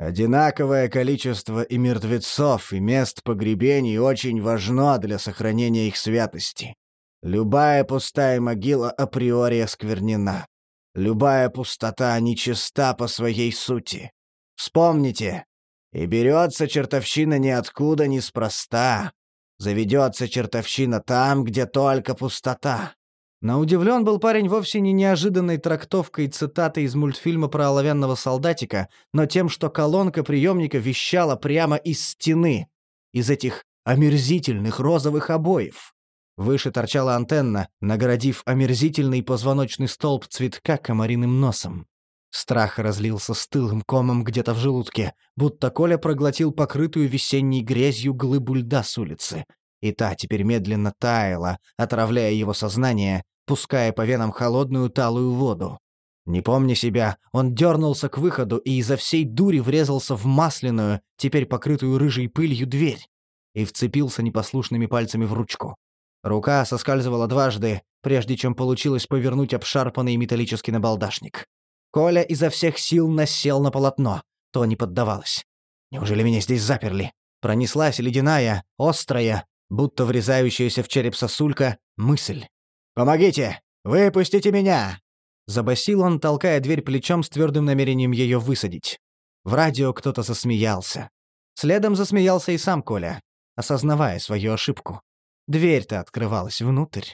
Одинаковое количество и мертвецов, и мест погребений очень важно для сохранения их святости. Любая пустая могила априори осквернена. Любая пустота нечиста по своей сути. Вспомните, и берется чертовщина ниоткуда неспроста. Заведется чертовщина там, где только пустота. Но удивлен был парень вовсе не неожиданной трактовкой цитаты из мультфильма про оловянного солдатика, но тем, что колонка приемника вещала прямо из стены, из этих омерзительных розовых обоев. Выше торчала антенна, наградив омерзительный позвоночный столб цветка комариным носом. Страх разлился стылым комом где-то в желудке, будто Коля проглотил покрытую весенней грязью глыбу льда с улицы. И та теперь медленно таяла, отравляя его сознание, пуская по венам холодную талую воду. Не помня себя, он дернулся к выходу и изо всей дури врезался в масляную, теперь покрытую рыжей пылью, дверь. И вцепился непослушными пальцами в ручку. Рука соскальзывала дважды, прежде чем получилось повернуть обшарпанный металлический набалдашник. Коля изо всех сил насел на полотно. То не поддавалось. Неужели меня здесь заперли? Пронеслась ледяная, острая, будто врезающаяся в череп сосулька, мысль. «Помогите! Выпустите меня!» Забасил он, толкая дверь плечом с твердым намерением ее высадить. В радио кто-то засмеялся. Следом засмеялся и сам Коля, осознавая свою ошибку. Дверь-то открывалась внутрь.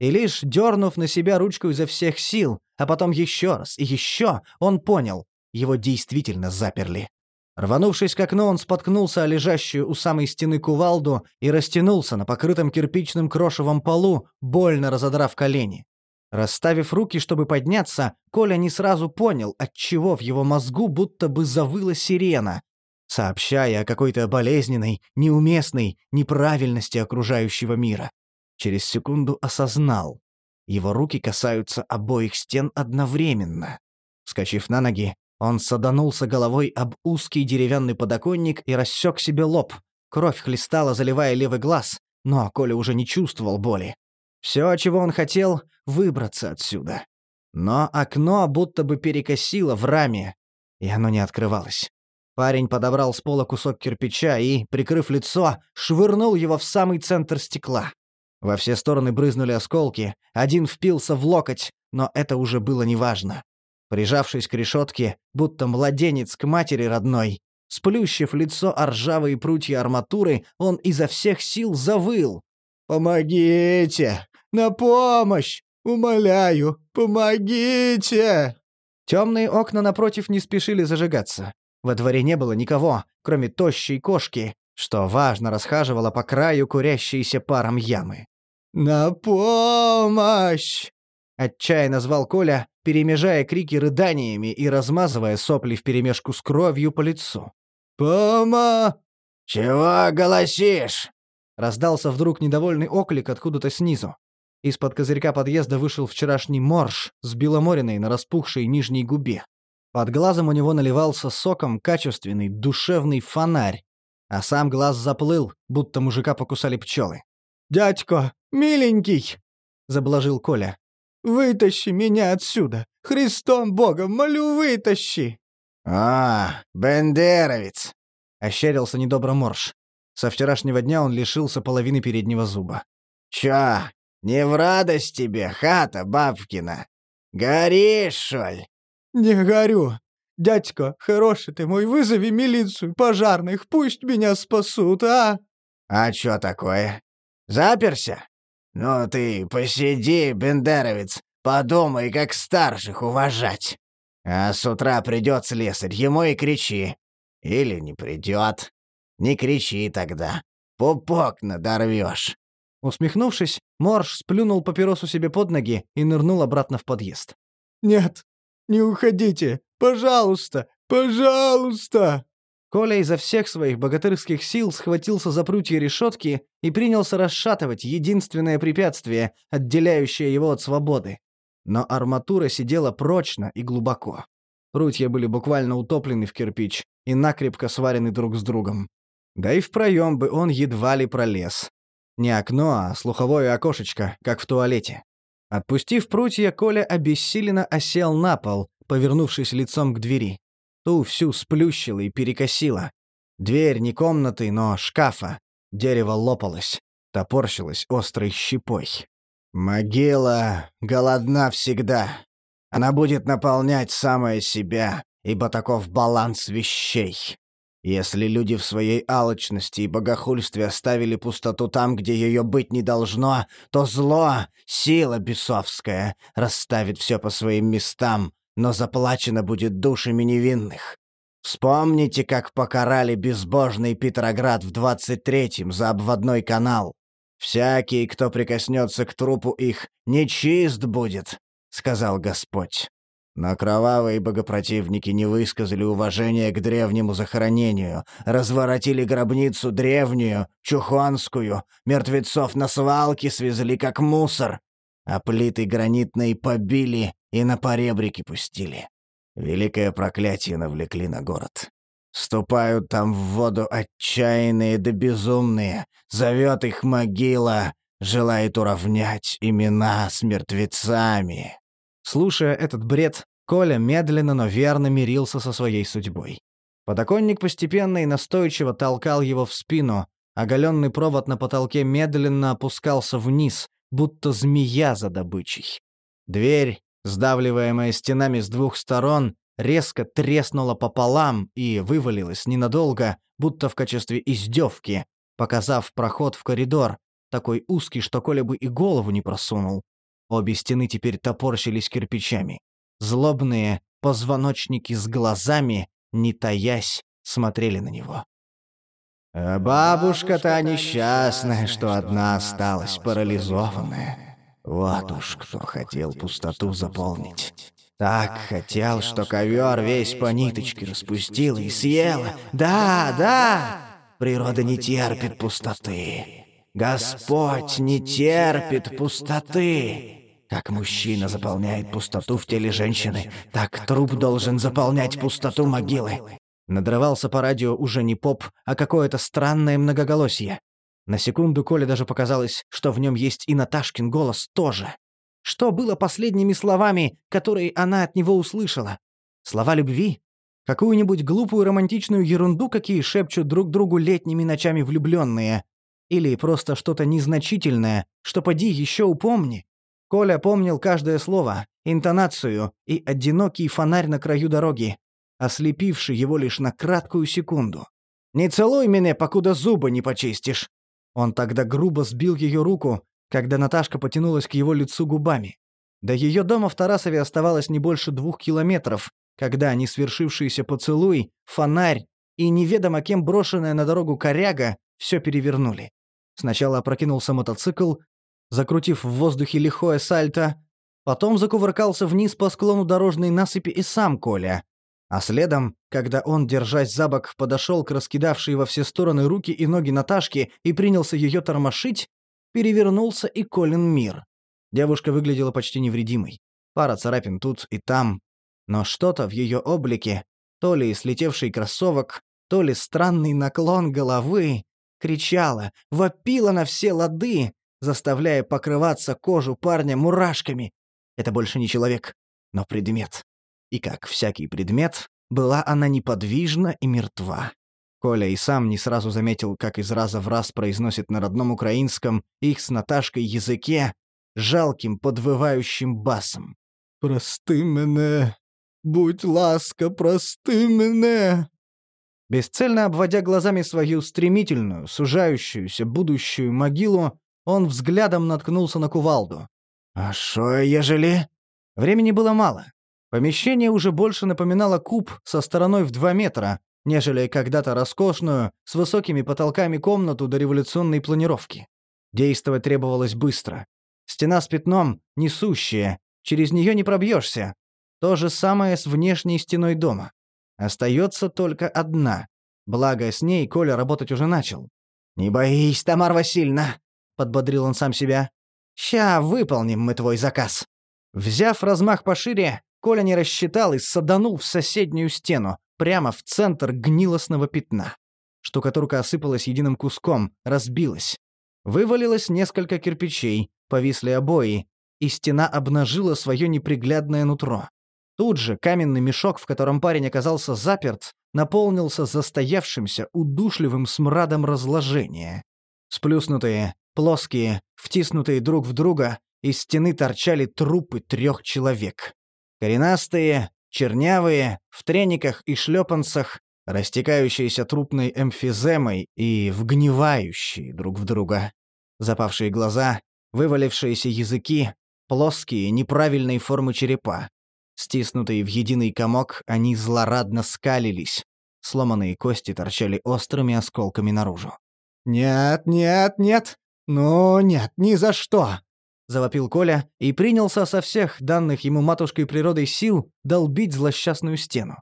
И лишь дернув на себя ручку изо всех сил, а потом еще раз и еще, он понял, его действительно заперли. Рванувшись к окну, он споткнулся о лежащую у самой стены кувалду и растянулся на покрытом кирпичным крошевом полу, больно разодрав колени. Расставив руки, чтобы подняться, Коля не сразу понял, отчего в его мозгу будто бы завыла сирена, сообщая о какой-то болезненной, неуместной неправильности окружающего мира. Через секунду осознал. Его руки касаются обоих стен одновременно. Скачив на ноги, он саданулся головой об узкий деревянный подоконник и рассек себе лоб. Кровь хлестала, заливая левый глаз, но Коля уже не чувствовал боли. Все, чего он хотел — выбраться отсюда. Но окно будто бы перекосило в раме, и оно не открывалось. Парень подобрал с пола кусок кирпича и, прикрыв лицо, швырнул его в самый центр стекла. Во все стороны брызнули осколки, один впился в локоть, но это уже было неважно. Прижавшись к решетке, будто младенец к матери родной, сплющив лицо о ржавые прутья арматуры, он изо всех сил завыл. «Помогите! На помощь! Умоляю, помогите!» Темные окна напротив не спешили зажигаться. Во дворе не было никого, кроме тощей кошки, что важно расхаживала по краю курящейся паром ямы. «На помощь!» — отчаянно звал Коля, перемежая крики рыданиями и размазывая сопли вперемешку с кровью по лицу. «Пома...» «Чего голосишь?» — раздался вдруг недовольный оклик откуда-то снизу. Из-под козырька подъезда вышел вчерашний морж с беломориной на распухшей нижней губе. Под глазом у него наливался соком качественный, душевный фонарь, а сам глаз заплыл, будто мужика покусали пчелы. «Дядько, миленький!» — заблажил Коля. Вытащи меня отсюда! Христом Богом, молю, вытащи!» «А, бендеровец!» — ощерился недобро Морж. Со вчерашнего дня он лишился половины переднего зуба. «Чё, не в радость тебе, хата бабкина? Горишь, шоль?» «Не горю. Дядька, хороший ты мой, вызови милицию, пожарных, пусть меня спасут, а?» «А чё такое? Заперся? Ну ты посиди, бендеровец, подумай, как старших уважать. А с утра придёт слесарь, ему и кричи. Или не придёт. Не кричи тогда. Пупок надорвёшь». Усмехнувшись, Морж сплюнул папиросу себе под ноги и нырнул обратно в подъезд. «Нет, не уходите! Пожалуйста! Пожалуйста!» Коля изо всех своих богатырских сил схватился за прутья решетки и принялся расшатывать единственное препятствие, отделяющее его от свободы. Но арматура сидела прочно и глубоко. Прутья были буквально утоплены в кирпич и накрепко сварены друг с другом. Да и в проем бы он едва ли пролез. Не окно, а слуховое окошечко, как в туалете. Отпустив прутья, Коля обессиленно осел на пол, повернувшись лицом к двери. Ту всю сплющило и перекосило. Дверь не комнаты, но шкафа. Дерево лопалось, топорщилось острой щепой. «Могила голодна всегда. Она будет наполнять самое себя, ибо таков баланс вещей. Если люди в своей алчности и богохульстве оставили пустоту там, где ее быть не должно, то зло, сила бесовская, расставит все по своим местам, но заплачено будет душами невинных. Вспомните, как покарали безбожный Петроград в 23-м за обводной канал. «Всякий, кто прикоснется к трупу их, нечист будет», — сказал Господь. Но кровавые богопротивники не высказали уважения к древнему захоронению, разворотили гробницу древнюю, чухонскую, мертвецов на свалке свезли как мусор, а плиты гранитные побили и на поребрики пустили. Великое проклятие навлекли на город. Ступают там в воду отчаянные да безумные, зовет их могила, желает уравнять имена с мертвецами. Слушая этот бред, Коля медленно, но верно мирился со своей судьбой. Подоконник постепенно и настойчиво толкал его в спину, оголенный провод на потолке медленно опускался вниз, будто змея за добычей. Дверь, сдавливаемая стенами с двух сторон, резко треснула пополам и вывалилась ненадолго, будто в качестве издевки, показав проход в коридор, такой узкий, что Коля бы и голову не просунул. Обе стены теперь топорщились кирпичами. Злобные позвоночники с глазами, не таясь, смотрели на него. А бабушка-то несчастная, что одна осталась парализованная. Вот уж кто хотел пустоту заполнить. Так хотел, что ковер весь по ниточке распустил и съел. Да, да, природа не терпит пустоты. Господь не терпит пустоты. Как мужчина заполняет пустоту в теле женщины, так труп должен заполнять пустоту могилы. Надрывался по радио уже не поп, а какое-то странное многоголосие. На секунду Коле даже показалось, что в нем есть и Наташкин голос тоже. Что было последними словами, которые она от него услышала? Слова любви? Какую-нибудь глупую романтичную ерунду, какие шепчут друг другу летними ночами влюбленные? Или просто что-то незначительное, что поди еще упомни? Коля помнил каждое слово, интонацию и одинокий фонарь на краю дороги, ослепивший его лишь на краткую секунду. «Не целуй меня, покуда зубы не почистишь!» Он тогда грубо сбил ее руку, когда Наташка потянулась к его лицу губами. До ее дома в Тарасове оставалось не больше двух километров, когда несвершившийся поцелуй, фонарь и неведомо кем брошенная на дорогу коряга все перевернули. Сначала опрокинулся мотоцикл, закрутив в воздухе лихое сальто, потом закувыркался вниз по склону дорожной насыпи и сам Коля. А следом, когда он, держась за бок, подошел к раскидавшей во все стороны руки и ноги Наташки и принялся ее тормошить, перевернулся и Колин мир. Девушка выглядела почти невредимой. Пара царапин тут и там. Но что-то в ее облике, то ли слетевший кроссовок, то ли странный наклон головы, кричала, вопила на все лады, заставляя покрываться кожу парня мурашками. Это больше не человек, но предмет. И как всякий предмет, была она неподвижна и мертва. Коля и сам не сразу заметил, как из раза в раз произносит на родном украинском их с Наташкой языке жалким подвывающим басом. «Прости мене, будь ласка, прости мене!» Бесцельно обводя глазами свою стремительную, сужающуюся будущую могилу, он взглядом наткнулся на кувалду. «А шо, ежели?» Времени было мало. Помещение уже больше напоминало куб со стороной в два метра, нежели когда-то роскошную, с высокими потолками комнату до революционной планировки. Действовать требовалось быстро. Стена с пятном, несущая, через нее не пробьешься. То же самое с внешней стеной дома. Остается только одна. Благо, с ней Коля работать уже начал. «Не боись, Тамар Васильевна!» — подбодрил он сам себя. «Ща выполним мы твой заказ». Взяв размах пошире, Коля не рассчитал и саданул в соседнюю стену, прямо в центр гнилостного пятна. Штукатурка осыпалась единым куском, разбилась. Вывалилось несколько кирпичей, повисли обои, и стена обнажила свое неприглядное нутро. Тут же каменный мешок, в котором парень оказался заперт, наполнился застоявшимся, удушливым смрадом разложения. Сплюснутые, плоские, втиснутые друг в друга, из стены торчали трупы трех человек. Коренастые, чернявые, в трениках и шлепанцах, растекающиеся трупной эмфиземой и вгнивающие друг в друга. Запавшие глаза, вывалившиеся языки, плоские, неправильной формы черепа. Стиснутые в единый комок, они злорадно скалились. Сломанные кости торчали острыми осколками наружу. «Нет, нет, нет! Ну, нет, ни за что!» — завопил Коля и принялся со всех данных ему матушкой природой сил долбить злосчастную стену.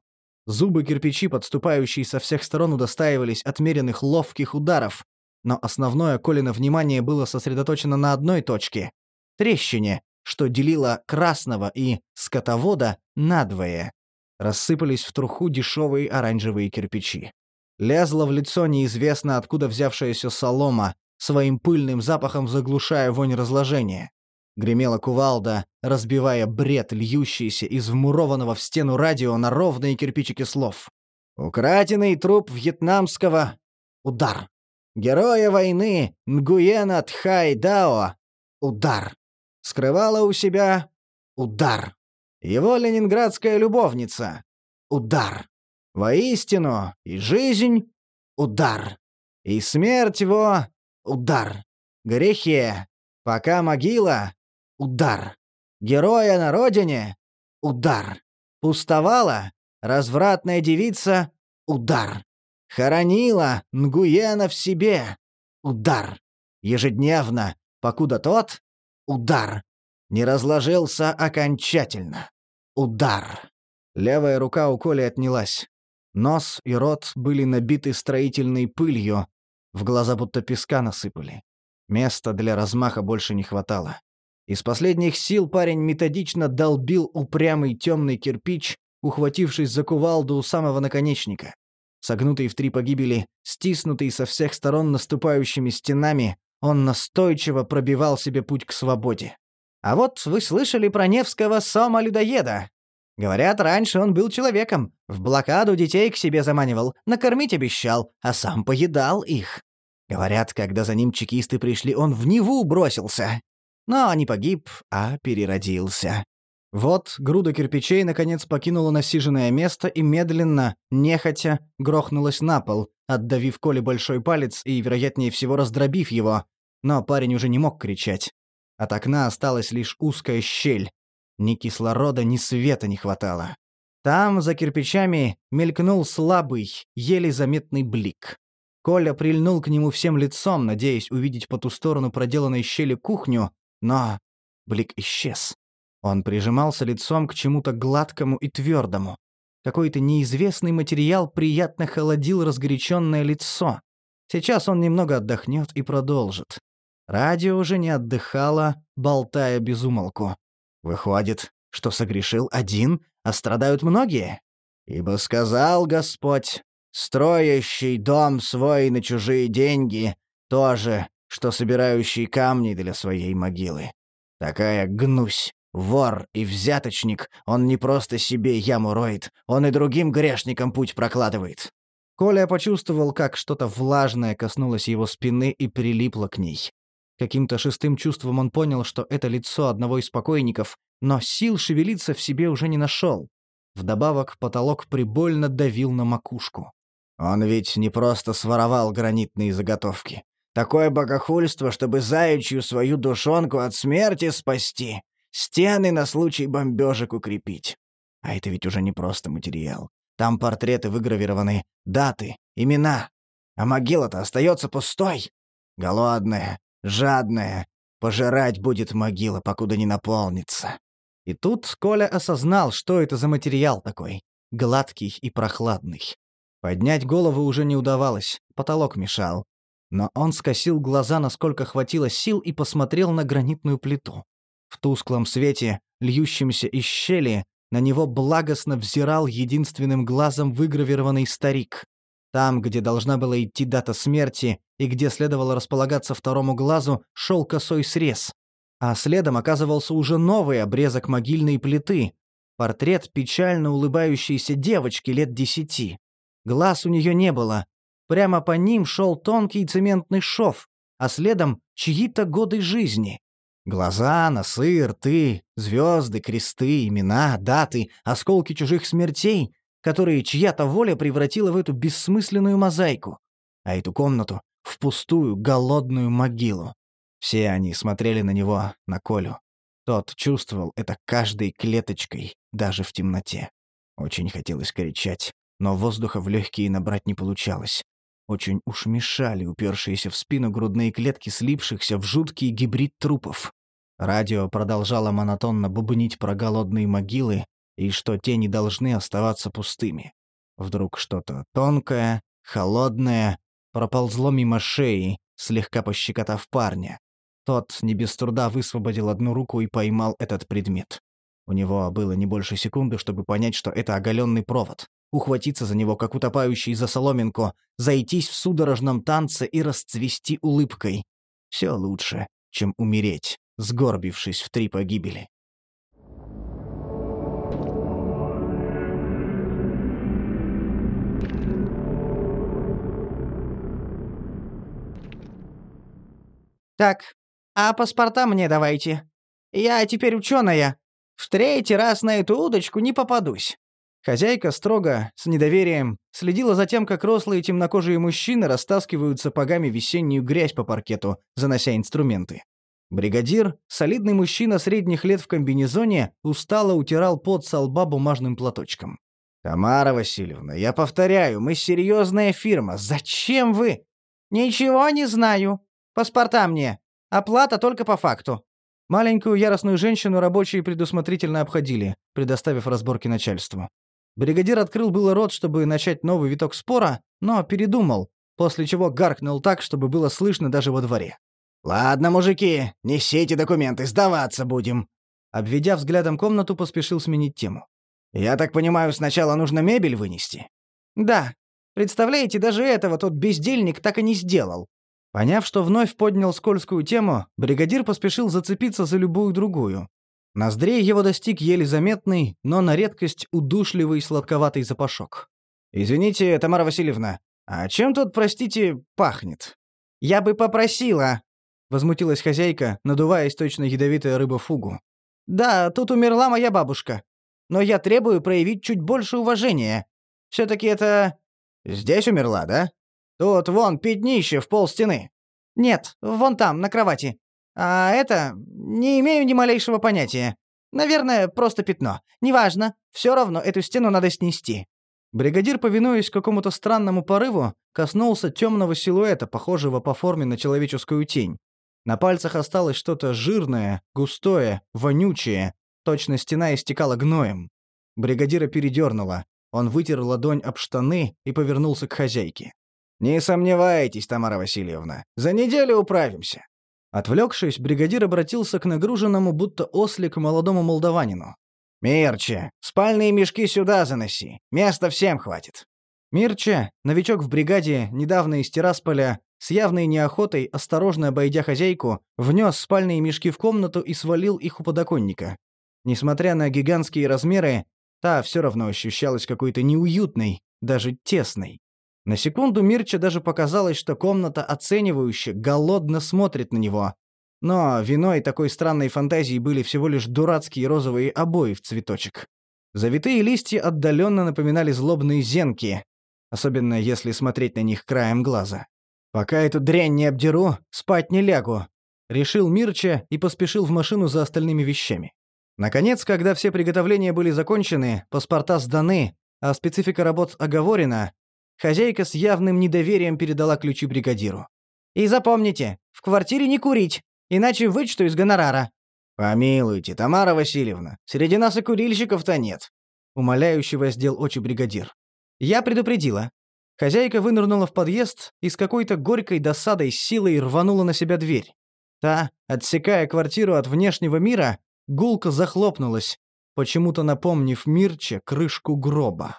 Зубы кирпичи, подступающие со всех сторон, удостаивались отмеренных ловких ударов, но основное Колина внимание было сосредоточено на одной точке — трещине, что делило красного и скотовода надвое. Рассыпались в труху дешевые оранжевые кирпичи. Лезла в лицо неизвестно откуда взявшаяся солома, своим пыльным запахом заглушая вонь разложения. Гремела кувалда, разбивая бред, льющийся из вмурованного в стену радио на ровные кирпичики слов. «Украденный труп вьетнамского... Удар! Героя войны Нгуена Тхай Дао... Удар! скрывала у себя удар. Его ленинградская любовница — удар. Воистину, и жизнь — удар. И смерть его — удар. Грехи, пока могила — удар. Героя на родине — удар. Пустовала — развратная девица — удар. Хоронила Нгуена в себе — удар. Ежедневно, покуда тот Удар. Не разложился окончательно. Удар. Левая рука у Коли отнялась. Нос и рот были набиты строительной пылью, в глаза будто песка насыпали. Места для размаха больше не хватало. Из последних сил парень методично долбил упрямый темный кирпич, ухватившись за кувалду у самого наконечника. Согнутый в три погибели, стиснутый со всех сторон наступающими стенами, он настойчиво пробивал себе путь к свободе. А вот вы слышали про Невского сома-людоеда. Говорят, раньше он был человеком, в блокаду детей к себе заманивал, накормить обещал, а сам поедал их. Говорят, когда за ним чекисты пришли, он в Неву бросился. Но не погиб, а переродился. Вот груда кирпичей наконец покинула насиженное место и медленно, нехотя, грохнулась на пол, отдавив Коле большой палец и, вероятнее всего, раздробив его. Но парень уже не мог кричать. От окна осталась лишь узкая щель. Ни кислорода, ни света не хватало. Там, за кирпичами, мелькнул слабый, еле заметный блик. Коля прильнул к нему всем лицом, надеясь увидеть по ту сторону проделанной щели кухню, но блик исчез. Он прижимался лицом к чему-то гладкому и твердому. Какой-то неизвестный материал приятно холодил разгоряченное лицо. Сейчас он немного отдохнет и продолжит. Радио уже не отдыхало, болтая без умолку. Выходит, что согрешил один, а страдают многие? Ибо сказал Господь, строящий дом свой на чужие деньги, то же, что собирающий камни для своей могилы. Такая гнусь Вор и взяточник, он не просто себе яму роет, он и другим грешникам путь прокладывает». Коля почувствовал, как что-то влажное коснулось его спины и прилипло к ней. Каким-то шестым чувством он понял, что это лицо одного из покойников, но сил шевелиться в себе уже не нашел. Вдобавок потолок прибольно давил на макушку. Он ведь не просто своровал гранитные заготовки. Такое богохульство, чтобы заячью свою душонку от смерти спасти, стены на случай бомбежек укрепить. А это ведь уже не просто материал. Там портреты выгравированы, даты, имена. А могила-то остается пустой. Голодная, жадная. Пожирать будет могила, покуда не наполнится. И тут Коля осознал, что это за материал такой. Гладкий и прохладный. Поднять голову уже не удавалось, потолок мешал. Но он скосил глаза, насколько хватило сил, и посмотрел на гранитную плиту. В тусклом свете, льющемся из щели, на него благостно взирал единственным глазом выгравированный старик. Там, где должна была идти дата смерти и где следовало располагаться второму глазу, шел косой срез. А следом оказывался уже новый обрезок могильной плиты. Портрет печально улыбающейся девочки лет десяти. Глаз у нее не было. Прямо по ним шел тонкий цементный шов, а следом чьи-то годы жизни. Глаза, носы, рты, звезды, кресты, имена, даты, осколки чужих смертей, которые чья-то воля превратила в эту бессмысленную мозаику. А эту комнату — в пустую, голодную могилу. Все они смотрели на него, на Колю. Тот чувствовал это каждой клеточкой, даже в темноте. Очень хотелось кричать, но воздуха в легкие набрать не получалось. Очень уж мешали упершиеся в спину грудные клетки слипшихся в жуткий гибрид трупов. Радио продолжало монотонно бубнить про голодные могилы и что те не должны оставаться пустыми. Вдруг что-то тонкое, холодное, проползло мимо шеи, слегка пощекотав парня. Тот не без труда высвободил одну руку и поймал этот предмет. У него было не больше секунды, чтобы понять, что это оголенный провод ухватиться за него, как утопающий за соломинку, зайтись в судорожном танце и расцвести улыбкой. Все лучше, чем умереть, сгорбившись в три погибели. «Так, а паспорта мне давайте. Я теперь ученая. В третий раз на эту удочку не попадусь». Хозяйка строго, с недоверием, следила за тем, как рослые темнокожие мужчины растаскивают сапогами весеннюю грязь по паркету, занося инструменты. Бригадир, солидный мужчина средних лет в комбинезоне, устало утирал пот со лба бумажным платочком. «Тамара Васильевна, я повторяю, мы серьезная фирма. Зачем вы?» «Ничего не знаю. Паспорта мне. Оплата только по факту». Маленькую яростную женщину рабочие предусмотрительно обходили, предоставив разборки начальству. Бригадир открыл было рот, чтобы начать новый виток спора, но передумал, после чего гаркнул так, чтобы было слышно даже во дворе. «Ладно, мужики, несите документы, сдаваться будем». Обведя взглядом комнату, поспешил сменить тему. «Я так понимаю, сначала нужно мебель вынести?» «Да. Представляете, даже этого тот бездельник так и не сделал». Поняв, что вновь поднял скользкую тему, бригадир поспешил зацепиться за любую другую. Ноздрей его достиг еле заметный, но на редкость удушливый сладковатый запашок. «Извините, Тамара Васильевна, а чем тут, простите, пахнет?» «Я бы попросила», — возмутилась хозяйка, надуваясь точно ядовитая рыба фугу. «Да, тут умерла моя бабушка. Но я требую проявить чуть больше уважения. все таки это...» «Здесь умерла, да? Тут вон пятнище в пол стены». «Нет, вон там, на кровати. А это... Не имею ни малейшего понятия. Наверное, просто пятно. Неважно. Все равно эту стену надо снести». Бригадир, повинуясь какому-то странному порыву, коснулся темного силуэта, похожего по форме на человеческую тень. На пальцах осталось что-то жирное, густое, вонючее. Точно стена истекала гноем. Бригадира передернуло. Он вытер ладонь об штаны и повернулся к хозяйке. «Не сомневайтесь, Тамара Васильевна, за неделю управимся. Отвлекшись, бригадир обратился к нагруженному, будто ослик, молодому молдаванину. «Мирче, спальные мешки сюда заноси. Места всем хватит». Мирче, новичок в бригаде, недавно из Тирасполя, с явной неохотой, осторожно обойдя хозяйку, внес спальные мешки в комнату и свалил их у подоконника. Несмотря на гигантские размеры, та все равно ощущалась какой-то неуютной, даже тесной. На секунду Мирча даже показалось, что комната оценивающе, голодно смотрит на него. Но виной такой странной фантазии были всего лишь дурацкие розовые обои в цветочек. Завитые листья отдаленно напоминали злобные зенки, особенно если смотреть на них краем глаза. «Пока эту дрянь не обдеру, спать не лягу», — решил Мирча и поспешил в машину за остальными вещами. Наконец, когда все приготовления были закончены, паспорта сданы, а специфика работ оговорена, хозяйка с явным недоверием передала ключи бригадиру. «И запомните, в квартире не курить, иначе вычту из гонорара». «Помилуйте, Тамара Васильевна, среди нас и курильщиков-то нет», — умоляюще воздел очи бригадир. «Я предупредила». Хозяйка вынырнула в подъезд и с какой-то горькой досадой силой рванула на себя дверь. Та, отсекая квартиру от внешнего мира, гулко захлопнулась, почему-то напомнив Мирче крышку гроба.